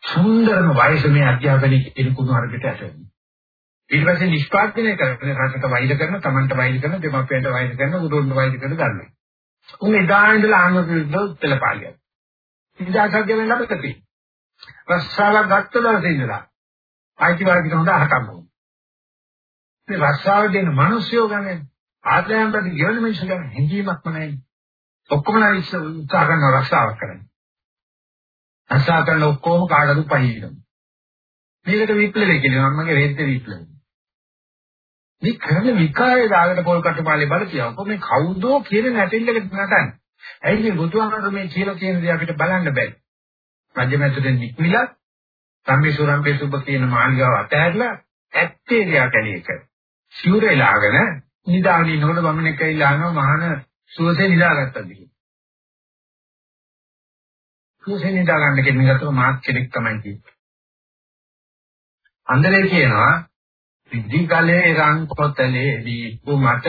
සුන්දරම වයස මේ අධ්‍යාපනයේ කෙනෙකුට හරියට ඇතෙන්නේ. ඊට පස්සේ නිෂ්පාදනය කරන රටට වෛර කරන, Tamanට වෛර කරන, දෙමාපියන්ට වෛර කරන, උරුන්ට වෛර කරන ගන්නවා. උන් එදා ඉඳලා ආන්දර විරුද්ධ පෙළපාලිය. ඉඳාසක්ගේ වෙන ලබකති. රස්සාව ගත්ත දවසේ ඉඳලා අයිතිවාසිකම් හොඳ අහකම් වුණා. මේ රස්සාව දෙන මිනිස්සුયો ගන්නේ ආදායම් ප්‍රති ගෙවන මිනිස්සු ගන්න හැංගීමක්ම නැහැ. ඔක්කොම උත්සාහ කරන රස්සාවක් කරන්නේ. රස්සාව කරන ඔක්කොම කාටද පහිනවා. මේකට විප්ලවය කියනවා මගේ වේද්ද විප්ලවය. මේ කරන විකාරය දාගෙන පොල් කටුමාලේ බල කියවකො මේ කවුදෝ කියන නැටිල්ලකට නටන්නේ. ඇයි මේ බුදුහාමර මේ කියලා කියන දේ අපිට බලන්න බැරි. රජමැදුරෙන් නික්මිලා සම්මේසුරම්බේ සුබ කියන මාළිගාව අතහැරලා ඇත්තේ දියා කැලේක. සිවුරේලාගෙන නිදාගෙන ඉන්නකොට බම්මෙක් ඇවිල්ලා අහනවා මහාන සුවසේ නිදාගත්තද කියලා. සුවසේ නිදා ගන්න කෙනෙක්ට මාත් කෙනෙක් තමයි කියන්නේ. අන්දරේ කියනවා විදිකලේ රන් පොතලේ දීපු මට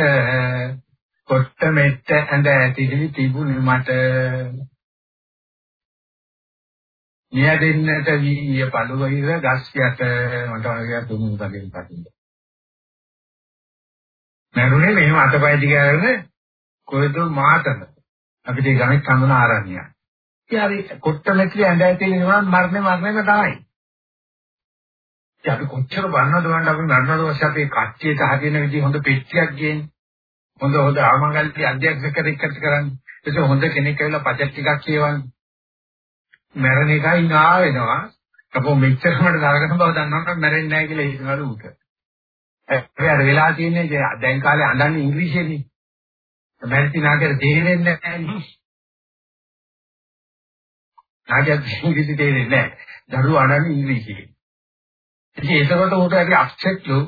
කොට්ට මෙට්ට ඇඳ ඇතිලි තිබුණේ මට නිය දෙන්නට වීය පළුවිර ගස් යට මට වගේ තුමු තගෙන් පටින්න. මරුනේ මෙහෙම අතපය දිග අරගෙන කොහෙද මාතම අපිට ගණිත කඳුන ආරණ්‍යය. ඉතින් කොට්ටම කියලා ඇඳ ඇති වෙනවා මරණය මරණයම තමයි. ඉතින් අපි කොච්චර බannවද වන්න අපි මරණද වශයෙන් අපේ කට්ටියට හදින විදිහ හොඳ පෙට්ටියක් ගේන්නේ. හොඳ හොඳ ආමංගල්ටි අධ්‍යක්ෂකෙක් එක්ක කරන්නේ. ඒක හොඳ කෙනෙක් ඇවිල්ලා පචක් ටිකක් කියවන්නේ. මැරෙන එකයි නා වෙනවා. අපෝ මෙච්චරමඩ දරගෙන බව දන්නවනම් මැරෙන්නේ නැහැ කියලා හිතනවලු උට. ඒ අර වෙලා තියෙන්නේ දැන් කාලේ අඳන්නේ ඉංග්‍රීසියෙන්නේ. මැරිති නාගර තේරෙන්නේ නැහැ නේ. නාගර ඉංග්‍රීසි තේරෙන්නේ නැහැ. දරුවෝ අඳන්නේ ඉංග්‍රීසියෙන්. ඉතින් ඒකකට උට ඇති අක්ෂෙත්ලු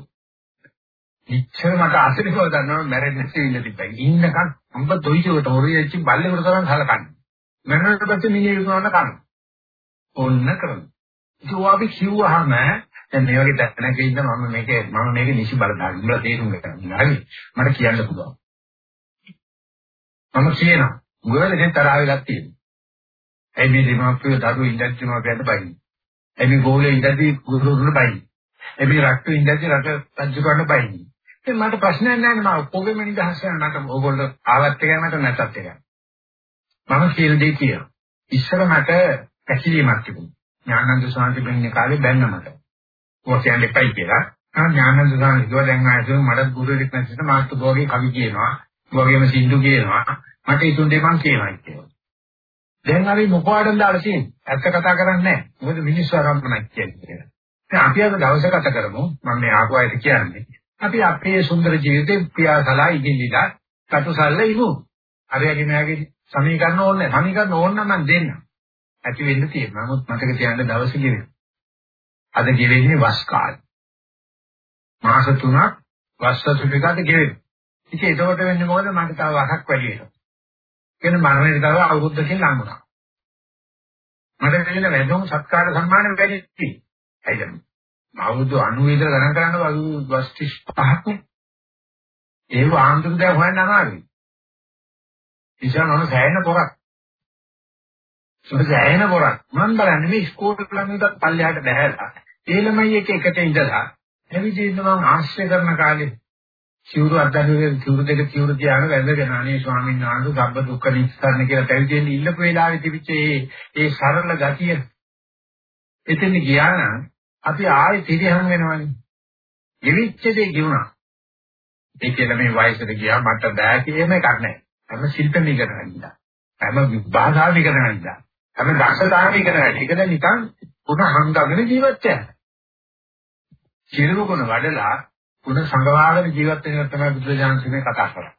ඉච්ඡර මට අසලිකව දන්නවා මැරෙන්නේ නැති ඉන්න තිබ්බයි. ඉන්නකම් අම්බ දොයිචුවට හොරියෙච්ච බල්ලෙකුට තරම් හලකන්නේ. මැරෙන්නට පස්සේ මිනිහෙක් කරන කන. ඕන්න කරන්නේ. ඒක අපි කිව්වහම දැන් මේ වගේ තැනක ඉන්න මම මේක මම මේක නිසි බලදාගෙන ඉඳලා තේරුම් ගන්න. හරි. මට කියන්න පුළුවන්. මම කියනවා. ගොඩනෙන් තරහ වෙලක් තියෙනවා. ඇයි මේ දෙමාපියෝ දරුවෝ ඉඳන් දෙමාපියන්ට බයින්නේ. ඇයි මේ ගෝලේ ඉඳදී ගුරුතුමෝ බයින්නේ. ඇයි මේ රක්තු ඉඳදී රට රජු කරන්න බයින්නේ. ඉතින් මට ප්‍රශ්නයක් නැහැ මම ඔක්කොගෙම නිදහස් වෙනවා මට ඕගොල්ලෝ ආවත් එකයි මට නැතත් එකයි. මම කියලා දෙයි කියනවා. ඉස්සර මට පැකිලීමක් තිබුණා. ඥානන්ද සාන්ති බින්නේ කාලේ බැන්න මට. ඔය කියන්නේ එපයි කියලා. ආ ඥානන්ද සාන්ති කිව්වා දැන් ආයෙත් මට ගුරුවරයෙක් නැතිව මාත් භෝගේ කවි කියනවා. වගේම සින්දු කියනවා. මට ඒ තුන් දෙකක් කියනවා කියලා. දැන් අපි මොකවඩද දාලා තියෙන්නේ? ඇත්ත කතා කරන්නේ නැහැ. මොකද මිනිස්සු ආරම්භණක් කියන්නේ. දැන් අපි අද දවස ගත කරමු. මම මේ ආපු අයට කියන්නේ. අපි අපේ සුන්දර ජීවිතේ පියාසලා ඉගින්දිලා කටුසල්ල ඉමු. අරයාගේ මෙයාගේ සමීකරණ ඕනේ නැහැ. සමීකරණ ඕන නම් දෙන්න. ඇති වෙන්න තියෙනවා. නමුත් මතක තියාගන්න දවස ගෙවෙන. අද ගෙවෙන්නේ වස් කාලේ. මාස 3ක් වස් සතුටකට ගෙවෙන. ඉතින් ඒකට වෙන්නේ මොකද? මට තව වහක් වැඩි වෙනවා. කියන මරණයට තව අවුරුද්දකින් ලඟ වුණා. මට දෙන්න වැඳුම් සත්කාර සම්මාන වැඩි. ඇයිද? අවුරුදු 90 ඉඳලා ගණන් කරන්න වස් 35ක් නේ. ඒව ආන්දර දැන් හොයන්න අමාරුයි. ඉතින් ඔන්න සෑහෙන පොරක්. සෑහෙන පොරක්. මම බලන්නේ මේ ස්කෝල් ළඟට පල්ලෙහාට බහැලා. ඒ ළමයි එක එකට ඉඳලා එවිදින්න මම ආශ්‍රය කරන කාලේ සිවුරු අද්දන්නේ සිවුරු දෙක සිවුරු තියාන වැඳගෙන අනේ ස්වාමීන් වහන්සේ සබ්බ දුක්ඛ නිස්සාරණ කියලා පැවිදෙන්න ඉල්ලපු වෙලාවේ තිබිච්ච ඒ ඒ සරල ගතිය එතන ගියා නම් අපි ආයෙ තිරහන් වෙනවනේ. ගෙවිච්ච දේ ගෙවුණා. ඒ කියලා මේ වයසට ගියා මට බෑ කියන එකක් නැහැ. හැම ශිල්පෙම ඉගෙන ගන්නවා. හැම භාෂාවෙම ඉගෙන ගන්නවා. හැම දක්ෂතාවෙම ඉගෙන ගන්නවා. ඒක දැන් නිකන් පුන හංගගෙන ජීවත් වෙනවා. සියලු ගුණ වඩලා පුන සංගවාගෙන ජීවත් වෙනවා තමයි බුදුරජාණන් කතා කරන්නේ.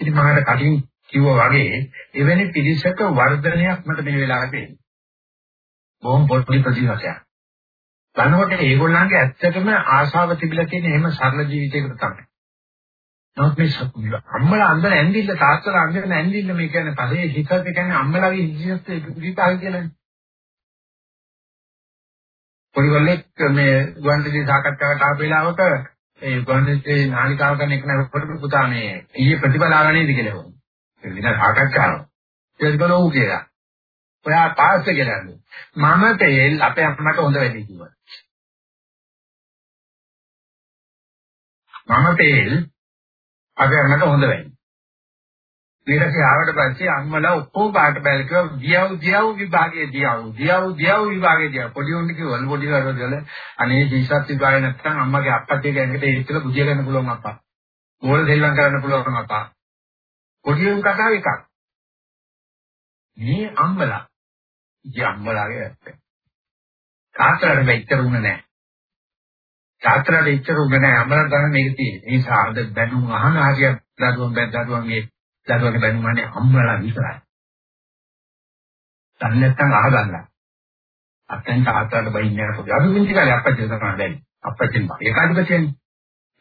ඉතින් මම කටින් කිව්වා වගේ එවැනි පිළිසක වර්ධනයක් මට මේ වෙලාවේ පේනවා. බොහොම පොඩි ප්‍රතිශතයක්. බලනකොට ඒගොල්ලන්ගේ ඇත්තටම ආශාව තිබිලා තියෙන එහෙම සරල ජීවිතයකට තමයි. නමුත් මේ අම්මලා අnder ඇඳිල්ල තාත්තලා අnder ඇඳිල්ල මේ කියන්නේ පහේ හිතත් කියන්නේ අම්මලාගේ හිතත් විපාක කියලානේ. පොඩිවලෙක් මේ ගුවන්විදුලි සාකච්ඡාවට ආපු වෙලාවක ඒ ගුවන්විදුලි නාලිකාව කරන එක නේද පුතා මේ ඊයේ ප්‍රතිඵලාවනේද කියලා වුණා. ඒ විදිහ සාකච්ඡාව. ඒක ගලෝ කියලා. ඔයා පාස් කියලා. මම තේල් අපේ අම්මට හොඳ වැඩි කිව්වා. මම තේල් අපේ අම්මට හොඳ වෙයි. ඊට පස්සේ ආවට පස්සේ අම්මලා ඔක්කොම පාට බැල කිව්වා දියව් දියව් විභාගයේ දියව් දියව් දියව් විභාගයේ දියව් පොඩි උන්ට කිව්වලු පොඩි වල අනේ ජීසත් විභාගය නැත්තම් අම්මගේ අප්පත් එක්ක ඇඟට ඉස්සෙල්ල බුදිය ගන්න පුළුවන් අප්පා. ඕන දෙල්ලම් කරන්න පුළුවන් අප්පා. පොඩි උන් කතාව එකක්. මේ අම්මලා ඉතින් අම්මලාගේ ඇත්ත. තාත්තලාට මෙච්චර උන නැහැ. තාත්තලාට ඉච්චර උන නැහැ. අම්මලා තමයි මේක තියෙන්නේ. ඒ නිසා අද බැනුම් අහන හරියක් දරුවන් බැ දරුවන්ගේ දරුවන්ගේ බැනුම් අහන්නේ අම්මලා විතරයි. දැන් නැත්තම් අහගන්න. අත්තෙන් තාත්තලාට බයින්නේ නැහැ. අපි වින්ති කාලේ අපච්චි තමයි දැන්. අපච්චින් ඒකාධිපතියනේ.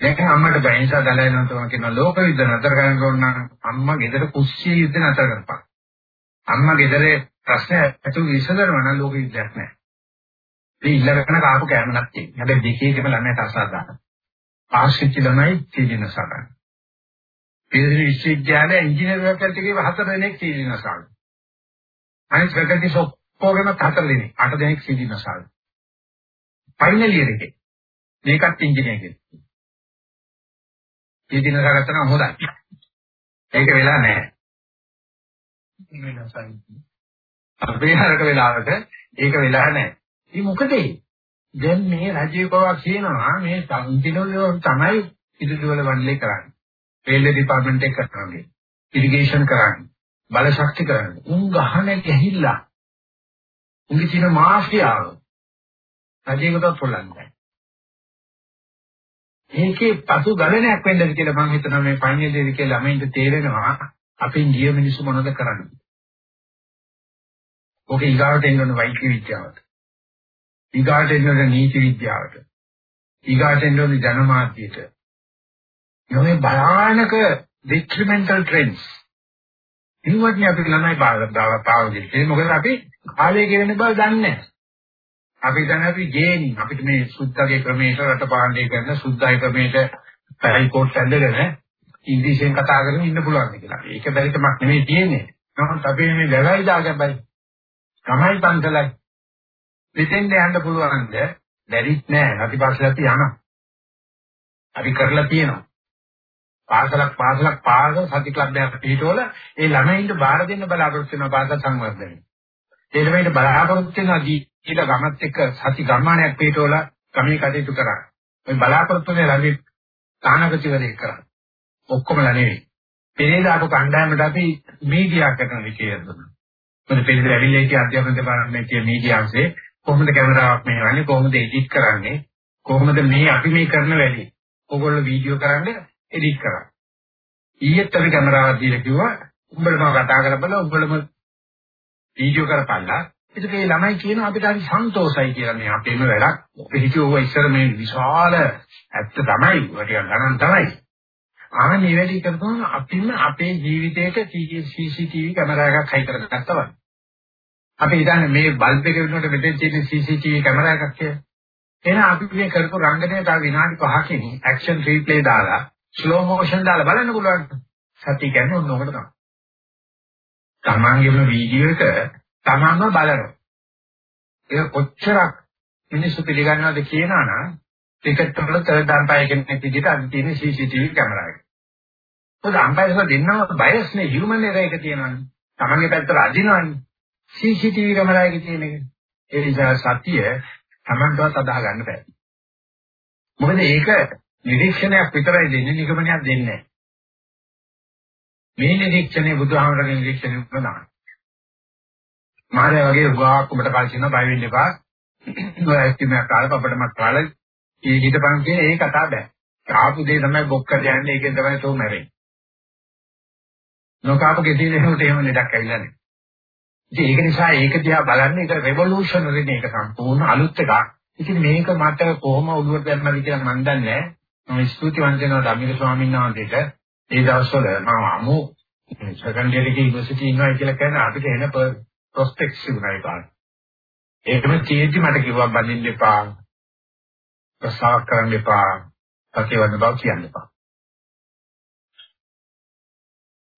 දැන් අම්මට බය නිසා දලයනවා තමයි කියන ලෝක විද්‍යාව නතර කරන්න ඕන නම් අම්මා ගෙදර කුස්සිය යුද්ධ නතර කරපන්. අම්මා ගෙදර ප්‍රශ්න ඇතුළු විසඳනවා නම් ලෝක විද්‍යාවක් නැහැ. මේ ඉල්ලගෙන කාපු කෑමක් තියෙනවා. හැබැයි දෙකේකම ළමයට අසාධාරණ. ආශිච්ච ළමයි තීජන සාධාරණ. පිරිසිදු විශ්වවිද්‍යාලයේ ඉංජිනේරු ෆැකල්ටි එකේ හතර දෙනෙක් සාධාරණ. අනිත් ෆැකල්ටිස් ඔක්කොගෙම හතර දෙනෙක් අට දෙනෙක් සීදීනසාල්. ෆයිනල් ඉයර් එකේ මේකත් ඉංජිනේර කෙනෙක්. සීදීනසා ගත්තා නම් හොඳයි. ඒක වෙලා නැහැ. අපේ හරක වෙලාවට ඒක වෙලා නැහැ. ඉතින් මොකද දැන් මේ රජයේ පවා කියනවා මේ සංකිනෝල තමයි ඉදිරිවල වන්ලේ කරන්නේ. රේල්වේ ඩිපාර්ට්මන්ට් එක කරන්නේ. ඉරිගේෂන් කරන්නේ. බල ශක්ති කරන්නේ. උන් ගහන ගැහිලා. උන්ගේ තියෙන මාෆියාව. රජයකට පොළන්නේ. ඒකේ පසු ගලණයක් වෙන්නද කියලා මම හිතනවා මේ පණිය දෙවි කියලා ළමයින්ට තේරෙනවා අපේ ගිය මිනිස්සු මොනවද කරන්නේ. ඔක ඊගාවට එන්න ඕන වෛද්‍ය විද්‍යාවට. ඊගාට එන්න ඕන නීති විද්‍යාවට. ඊගාට එන්න ඕන ජනමාධ්‍යයට. මේ භයානක detrimental trends. ඉන්වත්නි අපි ළමයි බාරදාව පාවදී. ඒ මොකද අපි කාලය ගෙවෙන බව දන්නේ නැහැ. අපි දැන් අපි ගේනි අපිට මේ සුද්ධගේ ක්‍රමයට රට පාණ්ඩය කරන සුද්ධයි ක්‍රමයට පැරයි කෝට් ඇඳගෙන ඉංග්‍රීසියෙන් කතා කරගෙන ඉන්න පුළුවන් කියලා. ඒක බැරිකමක් නෙමෙයි තියෙන්නේ. නමුත් අපි මේ වැලයි දාගබයි. තමයි පන්සලයි. පිටින්ද යන්න පුළුවන්ද? බැරිත් නෑ. ප්‍රතිපක්ෂ අපි යනවා. අපි කරලා තියෙනවා. පාසලක් පාසලක් පාසල සති ක්ලබ්යක් පිටවල ඒ ළමයින්ට බාර දෙන්න බලාපොරොත්තු වෙන පාසල් සංවර්ධනය. ඒ ළමයින්ට බලාපොරොත්තු වෙනවා ඊට ගමත් එක්ක සති ගම්මානයක් පිටවල ගමේ කටයුතු කරා. මේ බලාපොරොත්තු වෙන ළමයි තානගතිවරේ කරා. ඔක්කොමලා නෙවෙයි. පෙරේදාපු කණ්ඩායමට අපි මීඩියා කරන විකේ දුන්නා. මොකද පෙරේද ඇවිල්ලා ඉති අධ්‍යාපන දෙපාර්තමේන්තුවේ මීඩියාංශේ කොහොමද කැමරාවක් මෙහෙවන්නේ කොහොමද එඩිට් කරන්නේ කොහොමද මේ අපි මේ කරන වැඩි. ඕගොල්ලෝ වීඩියෝ කරන්නේ එඩිට් කරා. ඊයේත් අපි කැමරාවක් දීලා කිව්වා උඹලම කතා කරපළ උඹලම වීඩියෝ කරපළා. ඒකේ මේ ළමයි කියනවා අපිට හරි සන්තෝෂයි කියලා මේ අපේම වැඩක්. අපි හිතුවා ඉස්සර මේ විශාල ඇත්ත තමයි වටියක් ගණන් තමයි. ආන්නේ වැඩි කරපුවම අපිම අපේ ජීවිතේට CCTV කැමරා එකක් හයි කරගත්තා වගේ. අපි හිතන්නේ මේ බල්බ් එක වෙනුවට මෙතෙන් තියෙන CCTV කැමරා එකක් කියලා. එහෙනම් අපි මේ කරපු රංගනය තව විනාඩි 5කින් ඇක්ෂන් රීප්ලේ දාලා ස්ලෝ මෝෂන් දාලා බලන්න පුළුවන්. සත්‍ය කියන්නේ ඔන්න ඔකට තමයි. තමන්ගේම වීඩියෝ එක තමන්ම බලනවා. ඒක කොච්චරක් මිනිස්සු පිළිගන්නවද කියනවා නම් ටිකට් වල තර්ඩ් අම්පයර් කෙනෙක් විදිහට අද තියෙන CCTV කැමරා එක. මොකද අම්පයර්ස්ලා දෙන්නම බයස් නේ හියුමන් එරර් එක තියෙනවානේ. තමන්ගේ පැත්තට අදිනවනේ. CCTV කැමරා එකේ තියෙන එක. ඒ නිසා සත්‍ය තමන්ටවත් අදාහ ගන්න බෑ. මොකද ඒක නිරීක්ෂණයක් විතරයි දෙන්නේ නිගමනයක් දෙන්නේ නැහැ. මේ නිරීක්ෂණය බුදුහාමරගේ නිරීක්ෂණය ප්‍රධානයි. මාරය වගේ උගාවක් උඹට කල්සිනවා බය වෙන්න එපා. ඔය ඇස්තිමක් කාලා අපිටමත් කාලා ඊ හිටපන් කියන ඒ කතාව බෑ. ආපු දේ තමයි බොක්කට යන්නේ ඒකෙන් තමයි තෝ මැරෙන්නේ. නොකාපු ගෙදී දෙනුට එහෙම ලඩක් ඇවිල්ලා නැහැ. ඉතින් ඒක නිසා ඒක දිහා බලන්නේ ඒක රෙවොලූෂනරි නේ ඒක සම්පූර්ණ අලුත් එකක්. ඉතින් මේක මට කොහොම ඔළුවට දැම්මද කියලා මන් දන්නේ නැහැ. මම ස්තුතිවන්ත වෙනවා ධම්මික ස්වාමීන් වහන්සේට. ඒ දවස්වල මම අමු සෙකන්ඩරි එකේ යුනිවර්සිටි ඉන්නවා කියලා කියන්නේ අපිට එන ප්‍රොස්පෙක්ට්ස් තිබුණා ඒ කාලේ. ඒකම තියෙද්දි මට කිව්වා බඳින්න එපා. ප්‍රසාර කරන්න එපා. පතිවන්න බව කියන්න එපා.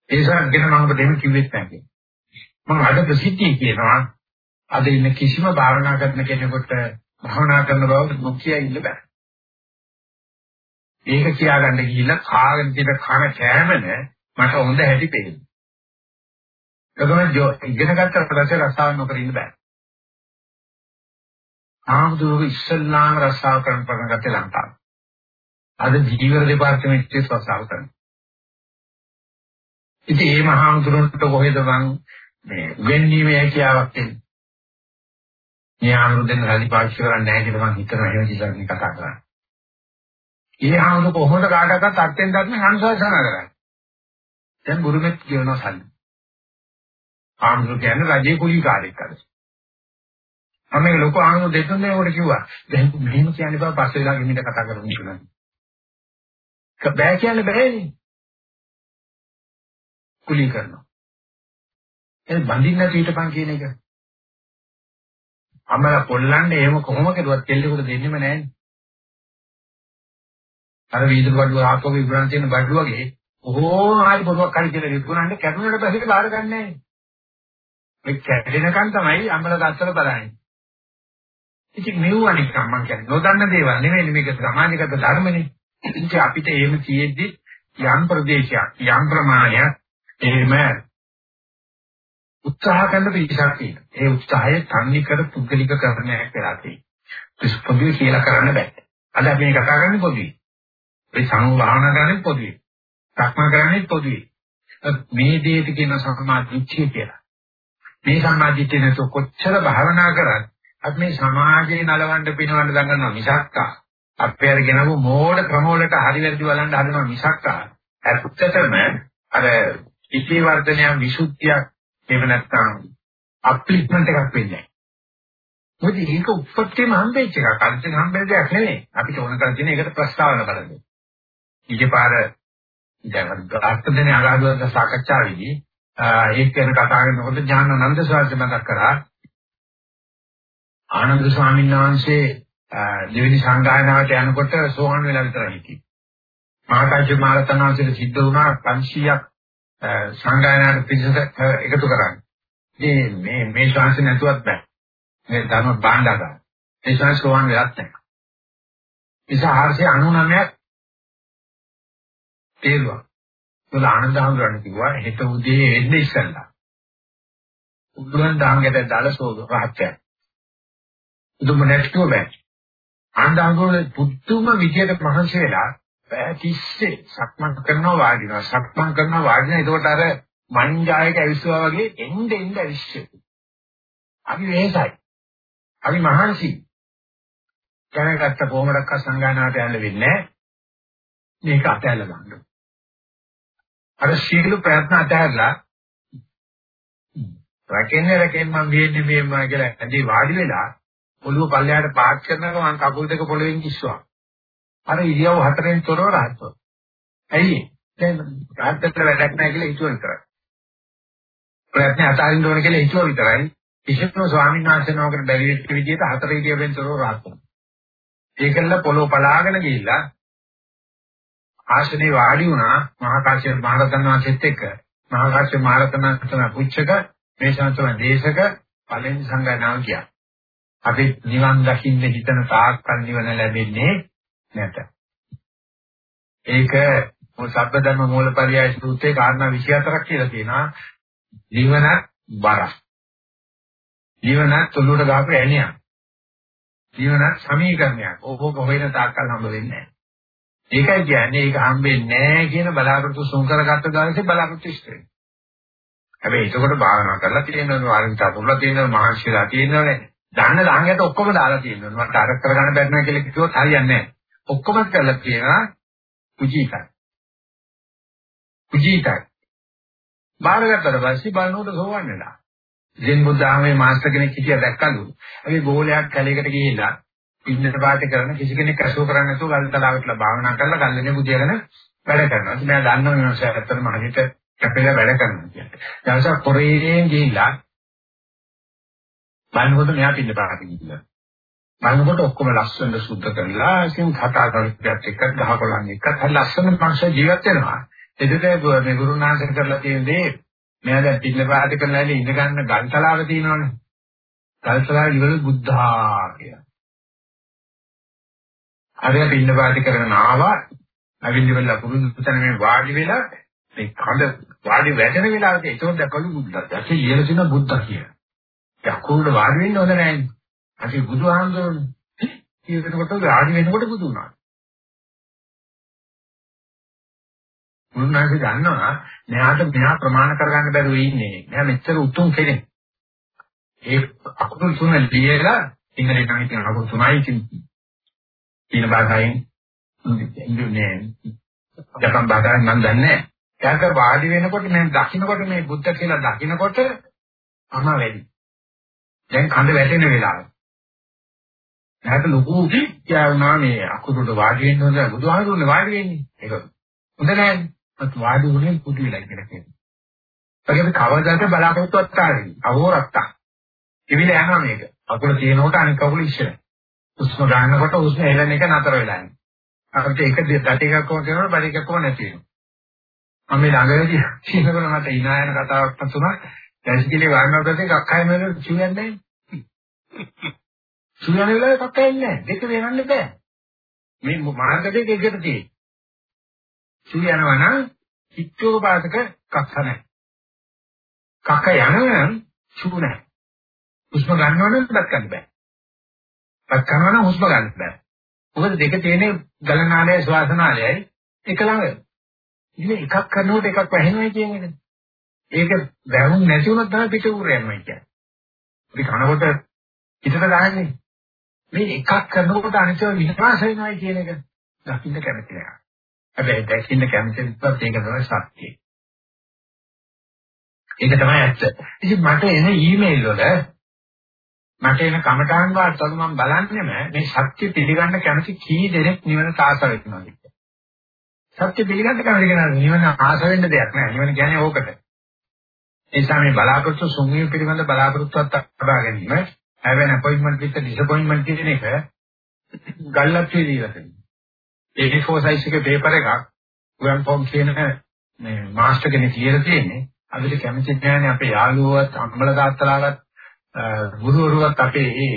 ඒ නිසා ගෙන මම ඔබ දෙන්න කිව්වෙත් නැහැ. මම අද ප්‍රසිද්ධිය කියනවා අද ඉන්න කිසිම භාවනා කරන කෙනෙකුට භාවනා කරන බව මුඛ්‍යය ඉන්න බෑ. ඒක කියාගන්න ගිහිල්ලා කාගෙන තියෙන කන කෑමන මට හොඳ හැටි පේනවා. ඒකම ඉගෙන ගන්නට පස්සේ රස්සාව නොකර ඉන්න බෑ. ආම්දුරු ඉස්සල්ලාම රස්සාව කරන පටන් ගත්තේ ලංකාවේ. අද ජීවර දෙපාර්තමේන්තුවේ රස්සාව කරනවා. ඉතින් මේ මහාමුදුරන්ට කොහෙද මං මේ වෙන්නීමේ හැකියාවක් තියෙන්නේ? මේ ආමුදුරෙන් රැලි පාවිච්චි කරන්නේ නැහැ කියලා මං හිතනවා එහෙම ඉතින් කතා කරන්නේ. ඒ ආමුදුර කොහොමද කාටවත් අර්ථයෙන් දන්නේ සංසාරසන කරන්නේ. දැන් බුරුමෙත් කියනවා සල්ලි. ආමුදුර කියන්නේ රජේ කුලීකාරයෙක් අර. මම මේ ලොකු ආමුදුර දෙතුනේ උඩ කිව්වා. දැන් මෙහෙම කියන්නේ බා පස්සේ වෙලා ගෙමිට කතා කරමු කියලා. බෑ කියන්නේ බෑනේ. කුලී කරනවා. ඒ බඳින්න නැති හිටපන් කියන එක. අමල පොල්ලන්නේ එහෙම කොහොම කෙරුවත් කෙල්ලෙකුට දෙන්නෙම නැහැනේ. අර වීදුරු බඩුව ආපහු විබ්‍රන් තියෙන බඩුව වගේ ඕම හරි පොතක් හරි කියලා විකුණන්නේ කැඩුනට පස්සේ බාර ගන්න නැහැ. ඒ කැඩෙනකන් තමයි අම්මල ගත්තල බලන්නේ. ඉතින් මෙව නිකන් මම කියන්නේ නොදන්න දේවල් නෙවෙයි මේක සමාජගත ධර්මනේ. ඉතින් අපිට එහෙම කියෙද්දි යම් ප්‍රදේශයක් යම් ප්‍රමාණයක් එහෙම උත්සාහ කරන පිටසක් තියෙනවා. ඒ උත්සාහය තන්නේ කර පුද්ගලික කරණයක් වෙලා තියෙනවා. පොදුවේ කියලා කරන්න බෑ. අද අපි මේ කතා කරන්නේ පොදුවේ. ඒ සංවාහන කරන්නේ පොදුවේ. සක්මන් කරන්නේ පොදුවේ. මේ දෙයට කියන සමාධිච්චය කියලා. මේ සමාධිච්චය නැතුව කොච්චර භාවනා කරත් අපි මේ සමාජයේ නලවන්න පිනවන්න දඟනවා මිසක් අපේ අර ගෙනවු මෝඩ ක්‍රමවලට හරි වැරදි බලන්න හදනවා මිසක් ඇත්තටම අර ඉති වර්ධනය විසුද්ධියක් එහෙම නැත්නම් අප්ලික්මන්ට් එකක් වෙන්නේ නැහැ. මොකද ඒක උපත්තියම හම්බෙච්ච එකක්. අන්තිම හම්බෙච්ච දෙයක් නෙවෙයි. අපිට ඕන කරලා තියෙන එකට ප්‍රස්තාවන බලන්න. ඊටපාර දැන් ගාස්තදෙන අගාධවන සාකච්ඡාවේදී ඒක ගැන කතා කරනකොට ඥානানন্দ සාරජ මතක් කරා ආනන්ද ස්වාමීන් වහන්සේ දෙවෙනි සංගායනාවට යනකොට සෝහන් වෙලා විතර හිටියේ. මාතාජි මාරතනාංශයට සිද්ධ වුණා 500ක් සංගායනාවට පිටසට එකතු කරන්න. ඉතින් මේ මේ ශාංශ නැතුවත් බෑ. මේ ධර්ම බාණ්ඩ ගන්න. ඒ ශාංශ සෝහන් වෙලත් නැහැ. ඉතින් 499ක් තේරුවා. ඒක ආනන්ද හඳුරන්න කිව්වා හෙට උදේ එන්න ඉස්සෙල්ලා. උඩුන් දාංගට දාලසෝද රහත්ය. උදුම නැස්තුව බෑ. ආනන්ද හඳුරන්නේ පුදුම විදියට මහන්සි වෙලා පැය 30 සක්මන් කරනවා වාඩිනවා සක්මන් කරනවා වාඩිනවා එතකොට අර මංජායක ඇවිස්සුවා වගේ එන්න එන්න ඇවිස්සෙයි අපි වෙහසයි අපි මහන්සි දැනගත්ත කොහොමඩක්ක සංගායනාවට යන්න වෙන්නේ මේක අතහැරලා ගන්න අර සීල ප්‍රයත්න අතහැරලා රැකෙන්නේ රැකෙන්න මම වෙන්නේ මේ කියලා ඇඳේ වාඩි වෙලා ඔළුව පල්ලයට පාත් කරනකොට මම කකුල් දෙක පොළවෙන් කිස්සුවා අර ඉරියව් හතරෙන් තොරව රහත්ව. ඇයි? දැන් රහත්ත්වයට වැඩක් නැහැ කියලා හිතුව විතරයි. ප්‍රයත්න අතාරින්න ඕන කියලා හිතුව විතරයි. කිසිම ස්වාමීන් වහන්සේ නමකට බැරි වෙච්ච විදිහට හතර ඉරියව්වෙන් තොරව රහත් වෙනවා. ඒකල්ල පොළොව පලාගෙන ගිහිල්ලා ආශනේ වාඩි වුණා මහා කාශ්‍යප මහ රහතන් වහන්සේත් එක්ක. මහා කාශ්‍යප මහ රහතන් වහන්සේ පුච්චක මේ ශාන්තම දේශක පළවෙනි සංගායනාව කියා. අපි නිවන් දකින්න හිතන තාක්කල් නිවන ලැබෙන්නේ නැත. ඒක සබ්බධර්ම මූලපරියාය සූත්‍රයේ කාරණා 24ක් කියලා තියෙනවා. නිවන බර. නිවන තුළුට ගහපු ඇණියක්. නිවන සමීකරණයක්. ඕක හොයන තාක්කල් හම්බ වෙන්නේ නැහැ. ඒකයි කියන්නේ ඒක හම්බෙන්නේ නැහැ කියන බලාපොරොත්තු සුන් කරගත්ත දවසේ බලාපොරොත්තු ඉෂ්ට වෙනවා. හැබැයි ඒකකොට භාවනා කරලා තියෙනවා වාරින් තතුලා තියෙනවා මහන්සියලා තියෙනවානේ. දාන්න දාන්නට ඔක්කොම දාලා තියෙනවා. මට අර කරගන්න බැරි නැහැ කියලා කිව්වොත් හරියන්නේ නැහැ. ඔක්කොම කරලා තියෙනවා කුජීතයි. කුජීතයි. බාරගත්තට පස්සේ බලනකොට සෝවන් වෙනවා. ජෙන් බුද්ධාමයේ මාස්ටර් කෙනෙක් හිටියා දැක්කලු. ඒ ගෝලයක් කැලේකට ගිහිල්ලා ඉන්නට පාට කරන කිසි කෙනෙක් අසුර කරන්නේ නැතුව ගල් තලාවටලා භාවනා කරලා ගල්ලනේ බුදියාගෙන වැඩ කරනවා. ඉතින් මම දන්නවා මේ මාසය ඇත්තටම හරියට කැපෙලා වැඩ කරනවා කියන්නේ. ඊට පස්සේ පොරේෙන් ගිහිල්ලා බලනකොට මෙයා පින්න පාට ගිහිල්ලා බලනකොට ඔක්කොම ලස්සන සුද්ධ කරලා ඉතින් කතා කරපියත් එක්ක ගහකොළන් එක්ක හරි ලස්සන මනුෂ්‍ය ජීවත් වෙනවා. එදිට මේ ගුරුනාථ කරලා තියෙන දේ මෙයා දැන් පිළ පාට කරලා ඉඳ ගන්න ගල්තලාව තියෙනවනේ. ගල්තලාව ඉවල බුද්ධා කියලා. හරිය පිළ පාට කරගෙන ආවා. අවින්දි වෙලා පුරුදු තැන මේ වාඩි වෙලා මේ කඳ වාඩි වැටෙන වෙලාවට ඒකෝ දැකලු බුද්ධා. දැකේ ඉහළ තියෙන බුද්ධා කියලා. යකුරුට වාඩි වෙන්න හොඳ නැහැ. අපි බුදුහාමුදුරනේ කියනකොට ආදි වෙනකොට බුදු වුණා. මුන්නාගේ දන්නවා මෙයාට මෙයා ප්‍රමාණ කරගන්න බැරුව ඉන්නේ. මෙයා මෙච්චර උතුම් කෙනෙක්. ඒ අකුරු තුන ලියලා ඉංග්‍රීසි නම් කියන අකුරු තුනයි කියන භාෂාවෙන් ඉන්නේ. ජපන් භාෂාවෙන් නම් දන්නේ නැහැ. එයාට වාඩි වෙනකොට මම දකින්නකොට මේ බුද්ධ කියලා දකින්නකොට අම වැඩි. දැන් කඳ වැටෙන වෙලාව. එයාට ලොකු කියා වුණා මේ අකුරට වාඩි වෙන්න හොඳ බුදුහාමුදුරනේ වාඩි වෙන්නේ. ඒක හොඳ නෑනේ. මත් වාඩි වුණේ පුදු වෙලා කියලා කියනවා. ඒකේ කවදාද බලාපොරොත්තුවක් ආවේ. අහෝරත්තා. ඉවිල යනවා මේක. අකුර තියෙනකොට අනික අකුර ඉස්සර. උස්ම ගන්නකොට උස්ම හෙලන එක නතර වෙලා යනවා. අපිට එක දට එකක් කොහොම කරනවද බඩ එකක් කොහොම නැති වෙනවා. මම මේ ළඟදී කියනකොට මට ඉනායන කතාවක් තුනක් දැසිකිලි වර්ණව පස්සේ කක්කයි නේද කියන්නේ නැහැ. සුයන වෙලාවේ කක්කයි නැහැ. දෙක වෙනන්න බෑ. මේ මාර්ග දෙක එකට තියෙයි. සුයනවා නම් චිත්තෝපාසක කක්ක නැහැ. කක්ක යනවා නම් සු නැහැ. හුස්ම ගන්නවනම් බත් ගන්න බෑ. බත් ගන්නවනම් හුස්ම ගන්න බෑ. මොකද දෙක තියෙන්නේ ගලනාලයයි ශ්වාසනාලයයි එක ළඟ. ඉතින් එකක් කරනකොට එකක් වැහෙනවා කියන්නේ. ඒක වැහුම් නැති වුණොත් තමයි පිට උර යනවා කියන්නේ. අපි කනකොට පිටට දාන්නේ. මේ එකක් කරනකොට අනිතව විනාශ වෙනවා කියන එක දකින්න කැමති නෑ. හැබැයි දැකින්න කැමති නැත්නම් ඒක තමයි සත්‍යය. ඒක තමයි ඇත්ත. ඉතින් මට එන ඊමේල් වල මට එන කමඨාන් වාර්තාවල මම බලන්නේම මේ සත්‍ය පිළිගන්න කැමති කී දෙනෙක් නිවන ආස වෙනවද කියලා. සත්‍ය පිළිගන්න කැමති කෙනා නිවන ආස වෙන්න දෙයක් නෑ. නිවන කියන්නේ ඕකට. ඒ නිසා මේ බලාපොරොත්තු සුන්නිය පිළිබඳ බලාපොරොත්තුවක් ලබා ගැනීම have an appointment with a disappointment කියන එක ගල්ලක් කියලා තියෙනවා. A4 size එකේ පේපර් එකක් ගුවන් ෆෝම් කියන මේ මාස්ටර් කෙනෙක් කියලා තියෙන්නේ. අපිට කැමති නැහැ අපේ යාළුවවත් අම්මල තාත්තලාවත් ගුරුවරුවත් අපේ ඒ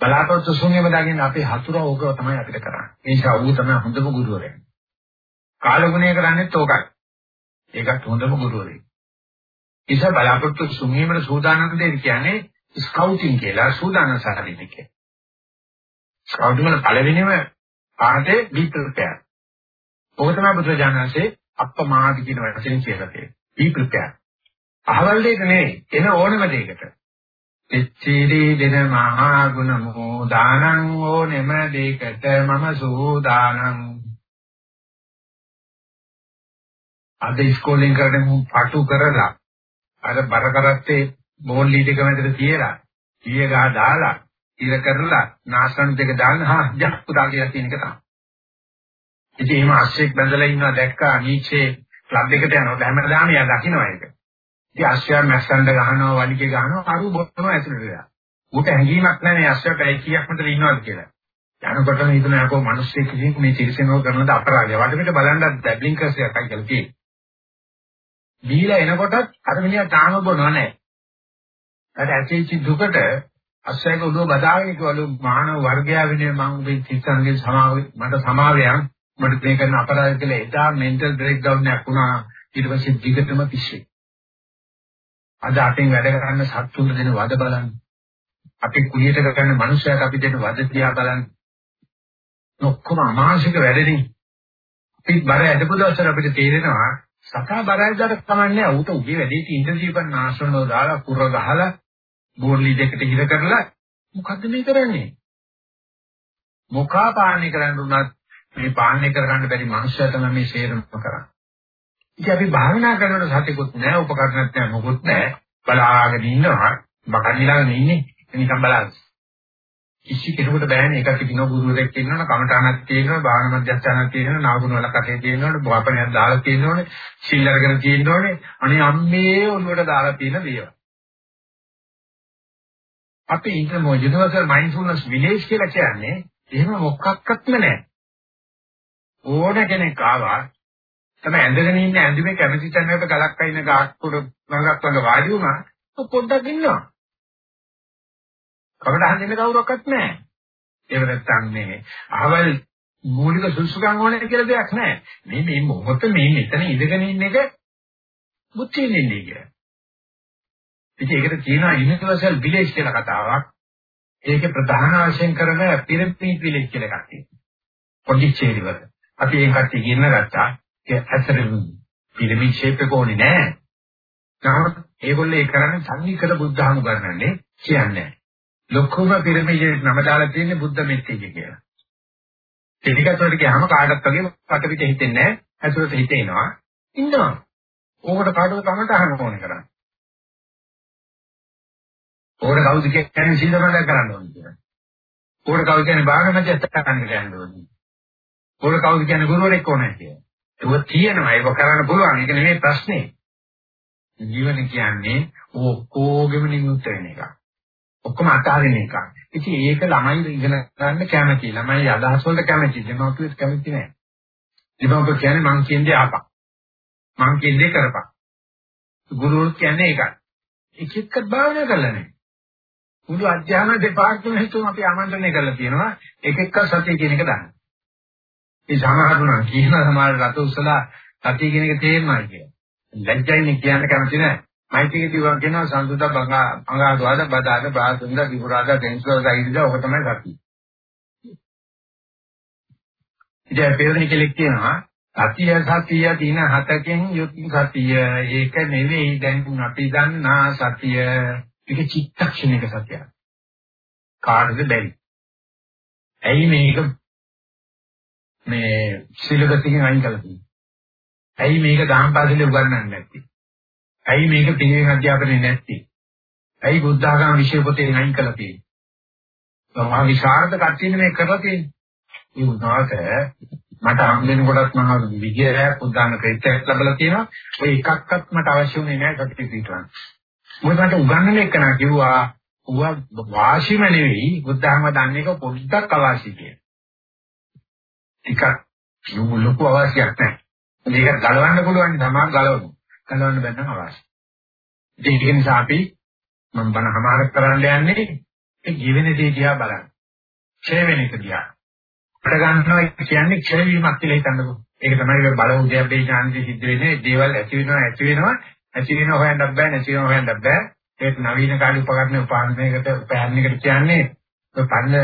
බලාපොරොත්තු ශුන්‍යම දාගෙන අපේ හතුරා ඕක තමයි අපිට කරන්නේ. ඒ නිසා ඌ තමයි හොඳම ගුරුවරයා. කාලගුණය කරන්නේත් ඕකයි. ඒකත් හොඳම ගුරුවරයෙක්. ඉතින් බලාපොරොත්තු ශුන්‍යමන සූදානම් දෙයක් කියන්නේ ස්කවුටින් කියලා සූදානම් සාධනෙක. ස්කවුටින් වල පළවෙනිම පාඩේ දීප්‍රත්‍යය. ඔක තමයි බුදුජානකසේ අප්පමාදි කියන වචනේ කියලා තියෙන්නේ. දීප්‍රත්‍යය. අහවල් දෙයක නෙවෙයි එන ඕනම දෙයකට. එච්චිරි දෙන මහා ගුණ මොදානං ඕනෙම දෙයකට මම සූදානම්. අද ඉස්කෝලෙන් කරගෙන පටු කරලා අර බර කරත්තේ බෝල් ලීඩ් එක මැදට තියලා ඊය ගහ දාලා ඉර කරලා නාසන දෙක දාන්න හා ජක් පුදා කියලා කියන එක තමයි. ඉතින් එහෙම අශ්වයෙක් බැඳලා ඉන්නවා දැක්කා නීචේ ක්ලබ් එකට යනවා හැමදාම යා දකින්නවා ඒක. ඉතින් අශ්වයා මැස්සන්ඩ ගහනවා වලිගේ ගහනවා අරු බොනවා ඇතුළට වෙලා. ඌට හැඟීමක් නැහැ මේ අශ්වයා පැය කීයක් මතර ඉන්නවද කියලා. යනකොටම හිතනවා යකෝ මිනිස්සෙක් කිසිම මේ තිරසනෝ කරනද අපරාධය. වටපිට බලන්න ඩැබ්ලින් කරස් එකක් කියලා තියෙනවා. දීලා එනකොටත් අර මිනිහා තාම බොනව නැහැ. අර ඇතිච්ච දුකට අස්සයක උදව බදාගෙන කිව්වලු මානව වර්ගයා වෙනුවෙන් මම මේ චිත්තංගේ සමාව මට සමාවයන් මට මේ කරන අපරාධ කියලා එදා මෙන්ටල් බ්‍රේක් ඩවුන් එකක් වුණා ඊට පස්සේ දිගටම පිස්සේ. අද අපෙන් වැඩ කරන්න සත්තුන් දෙන වද බලන්න. අපි කුලියට කරන මනුස්සයාට අපි දෙන වද තියා බලන්න. ඔක්කොම අමානුෂික වැඩනේ. අපි බර ඇදපු දවසට අපිට තේරෙනවා සතා බරයිදාට කමන්නේ ඌට උගේ වැඩේට ඉන්ටර්වියු කරන ආශ්‍රමවල දාලා කුර ගහලා බෝර්ලි දෙකට හිර කරලා මොකද්ද මේ කරන්නේ? මොකා පාලනය කරන්න උනත් මේ පාලනය කරගන්න බැරි මනුස්සය තමයි මේ ශේරම කරන්නේ. ඉතින් අපි භාවනා කරනකොට සතියකුත් නැහැ, උපකරණත් නැහැ, මොකුත් නැහැ. බලාගෙන ඉන්නවා. බකන්නිලාගෙන ඉන්නේ. නිකන් බලන්න. කිසි කෙනෙකුට බෑනේ. එකක් කිනෝ ගුරුවරයෙක් ඉන්නවනේ. කමඨානක් තියෙනවනේ. භාවන මධ්‍යස්ථානක් තියෙනවනේ. නාගුණ වල කටේ තියෙනවනේ. බෝපණයක් දාලා තියෙනවනේ. සිල් අරගෙන තියෙනවනේ. අනේ අම්මේ ඔළුවට දාලා තියෙන දේවල්. අපි ඉන්න මොජිනවසර් මයින්ඩ්ෆුල්නස් විලේජ් කියලා කියන්නේ? එහෙම මොකක්වත්ම නැහැ ඕන කෙනෙක් ආවා තමයි ඇඳගෙන ඉන්න ඇඳුමේ කැමති තැනකට ගලක් අයින ගාක් උඩ ළඟක් ළඟ වාඩි වුණා පොඩ්ඩක් ඉන්නවා කවදාවත් දෙන්න කවුරක්වත් නැහැ. ඒව නැත්තම් මේ අහවල් මූලික සුසුකම් ඕනේ කියලා දෙයක් නැහැ. මේ මේ මොහොත මේ මෙතන ඉඳගෙන ඉන්න එක බුද්ධි වෙන්නේ කියලා. ඉතින් ඒකට කියනවා යුනිවර්සල් විලේජ් කියලා කතාවක්. ඒකේ ප්‍රධාන වශයෙන් කරන පිරමිඩ් විලේජ් කියලා එකක් තියෙනවා. පොඩිච්චේරි වල. අපි ඒ කට්ටිය ඉගෙන ගත්තා. ඒ ඇත්තටම පිරමිඩ් ෂේප් එක ඕනේ නැහැ. නමුත් ඒගොල්ලෝ ඒ කරන්නේ සංනිකල බුද්ධානුකරණනේ කියන්නේ. ලොකුම පිරමිඩේ නම දාලා තියෙන්නේ බුද්ධ මෙත්තිය කියලා. ටිකක් වලට ගියාම කාටවත් වගේ කට පිට හිතෙන්නේ නැහැ. ඇතුළට හිතේනවා. ඉන්නවා. ඕකට කාටවත් කමට අහන්න ඕනේ කරන්නේ. ඕකට කවුද කියන්නේ සීලමඩ කරන්න ඕනේ කියලා. ඕකට කවුද කියන්නේ භාග මැදට ගන්න ඕනේ. ඕකට කවුද කියන්නේ ගුරුවරෙක් ඕනේ කියලා. ඒක තියෙනවා. ඒක කරන්න පුළුවන්. ඒක නෙමෙයි ප්‍රශ්නේ. ජීවන කියන්නේ ඔක්කොගෙම නිමුත් වෙන එකක්. ඔක්කොම අතාරින එක. ඉතින් ඒක ළමයි ඉගෙන ගන්න කැමති. ළමයි අදහස් වලට කැමති. දෙමව්පියොත් කැමති නෑ. දෙමව්පිය කියන්නේ මං කියන්නේ ආපක්. මං කියන්නේ කරපක්. ගුරුවරු කියන්නේ ඒකයි. එක එකක් භාවනා කරලා නැහැ. මුළු අධ්‍යාපන දෙපාර්තමේන්තුවම අපි ආමන්ත්‍රණය කරලා තියෙනවා එක එක සතිය කියන එක දාන්න. මේ සමහරුණා කියන සමහර රත උසලා සතිය කියන එක තේරෙනවා කියලා. ලැජ්ජයිනේ කියන්න කැමති නැහැ. මෛත්‍රික දිවා කියනවා සංසුත බංගා අඟාදවාද බදාද බාසුන්ද විපුරාද දෙන්සෝද ඉදිරිය ඔක තමයි සතිය. ඉතින් පෙරණ කෙලෙක් කියනවා සතිය සතිය දින හතකින් යුත් සතිය ඒක නෙවෙයි දැන් අපි දන්නා සතිය ඒක චිත්තක්ෂණයක සතියක්. කාටද බැරි. ඇයි මේක මේ සිලබස් එකෙන් අයින් කළා තියෙන්නේ? ඇයි මේක දහම් පාසලේ උගන්වන්නේ නැත්තේ? ඇයි මේක පිළිවෙල අධ්‍යාපනයේ නැත්තේ? ඇයි බුද්ධ ආගම විෂය පොතේ අයින් කළා තියෙන්නේ? මහා විශාරද කට්ටියනේ මේ කරලා තියෙන්නේ. ඒ උනාට මට හම් වෙන කොටත් මහා විජයයක් උදාන ක්‍රේතයක් ලැබලා තියෙනවා. ඔය එකක්වත් මට අවශ්‍ය වුණේ නැහැ සත්‍ය පිටවන්න. මොකද මට උගන්වන එක නා කිව්වා ඌව වාසිම නෙවෙයි බුද්ධ ආගම දන්නේ එක පොඩ්ඩක් අවශ්‍ය කියලා. ටිකක් ලොකු අවශ්‍යයක් නැහැ. මේක ගලවන්න පුළුවන් තමයි ගලවමු. ගලවන්න බැන්නම් අවශ්‍යයි. ඉතින් ඒක නිසා අපි මම බණ හමාර කරන්න යන්නේ ඒ ජීවෙන දේ දිහා බලන්න. ක්ෂය වෙන එක දිහා. අපිට ගන්නවා කියන්නේ ක්ෂය වීමක් කියලා හිතන්නකෝ. ඒක තමයි බල උද්‍යප්පේ ඥානදී සිද්ධ වෙන්නේ. දේවල් ඇති වෙනවා ඇති වෙනවා ඇති වෙනවා හොයන්න බෑ නැති වෙනවා හොයන්න බෑ. ඒක නවීන කාලේ උපකරණ උපාන්මයකට උපයන්නකට කියන්නේ ඔය පන්න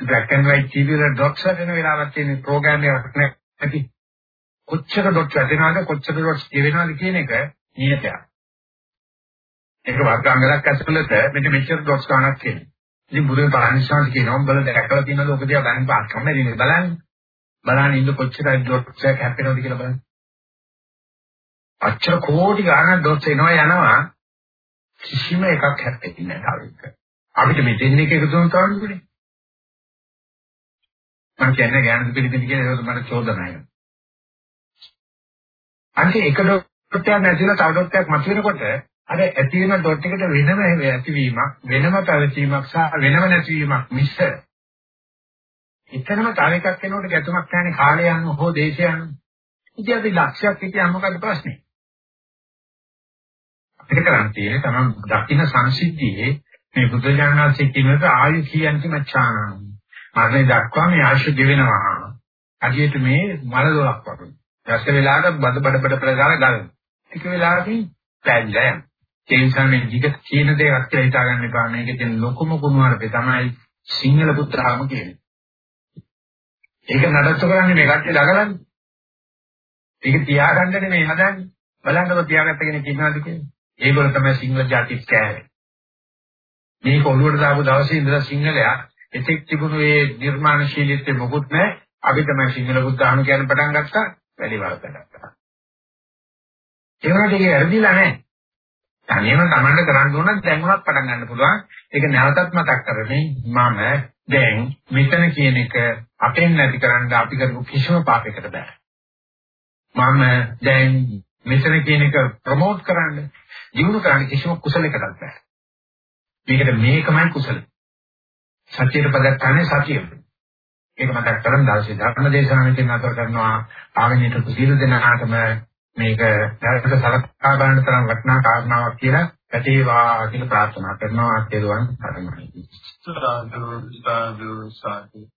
black and white TV වල dots හදන වෙලාවක් තියෙන ප්‍රෝග්‍රෑම් එකක් නැති. කොච්චර dots හදනවද කොච්චර dots කියවෙනවද කියන එක නියතයක්. ඒක වර්ගාංගයක් ඇතුළත මෙන්න මෙච්චර dots ගන්නක් කියන්නේ. ඉතින් බුදුන් පරණිස්සාන්ති කියනවා උඹලා දැකලා තියෙනවද ඔක දිහා ගන්න පාත් කම්මැලිනේ බලන්න. බලන්න ඉන්න කොච්චර dots එකක් හැපෙනවද කියලා බලන්න. අච්චර කෝටි ගණන් dots එනවා යනවා කිසිම එකක් හැපෙන්නේ නැහැ තව එක. අපිට මෙතෙන් එක එකතු වුණා තමයි. මම කියන්නේ ඥාන පිළිපිලි කියන ඒක මට චෝදනාවක්. අන්තිම එක ඩොට් එකක් නැතිලා තව ඩොට් එකක් මතුවෙනකොට අර ඇති වෙන ඩොට් එකට වෙනම ඇතිවීමක් වෙනම පැවතීමක් සහ වෙනම නැතිවීමක් මිස එතරම් තව එකක් වෙනකොට ගැතුමක් කියන්නේ කාලය යන හෝ දේශය යන ඉතින් අපි ලක්ෂයක් හිටියම මොකද ප්‍රශ්නේ? අපිට කරන්න තියෙන්නේ තමයි දකින්න සංසිද්ධියේ මේ බුද්ධ ඥානසේ කියනට ආයු කියන්ති මච්ඡානං මරණය දක්වා මේ ආශු ගෙවෙනවා අදියට මේ මල දොලක් වගේ රස වෙලාවට බඩ බඩ බඩ ප්‍රගාන ගන්න. ටික වෙලාවකින් පැල්ලා යන. ඒ නිසා මේ jigත කියන දේ අත්‍ය හිතා ගන්න එපා. මේකේ තියෙන ලොකුම කුණුවරපේ තමයි සිංහල පුත්‍රාම කියන්නේ. ඒක නඩත්තු කරන්නේ මේ කට්ටිය දගලන්නේ. ඒක තියාගන්නනේ මේ හදන්නේ. බලන්නකො තියාගත්ත කෙනෙක් ඉන්නවද කියන්නේ. ඒගොල්ලෝ තමයි සිංහල ජාතිත් කෑවේ. මේක ඔළුවට දාපු දවසේ ඉඳලා සිංහලයා එතෙක් තිබුණු ඒ නිර්මාණශීලීත්වය මොකුත් නැහැ. අපි තමයි සිංහල බුද්ධ ආගම කියන පටන් ගත්තා. වැඩි වරදක් ඒ වුණාට ඒක ඇරදිලා නැහැ. තනියම Tamanne කරන්න ඕන දැන් උනත් පටන් ගන්න පුළුවන්. ඒක නැවතත් මතක් කරන්නේ මම දැන් මෙතන කියන එක අපෙන් නැති කරන්න අපි කරපු කිසිම පාපයකට බෑ. මම දැන් මෙතන කියන එක ප්‍රොමෝට් කරන්න, දිනු කරන්න කිසිම කුසලයකටත් බෑ. මේකට මේකමයි කුසල. සත්‍යයට පදක් ගන්න සතියෙ. ඒක මතක් කරන් දවසේ ධර්ම දේශනාවෙන් නතර කරනවා ආගමික කුසීල දෙනාටම මේක දැරට සලකා බලන තරම් වටිනා කාරණාවක් කියලා පැතේවා කියලා ප්‍රාර්ථනා කරනවා අත්දැරුවන් තරමයි. සාදු සාදු සාදු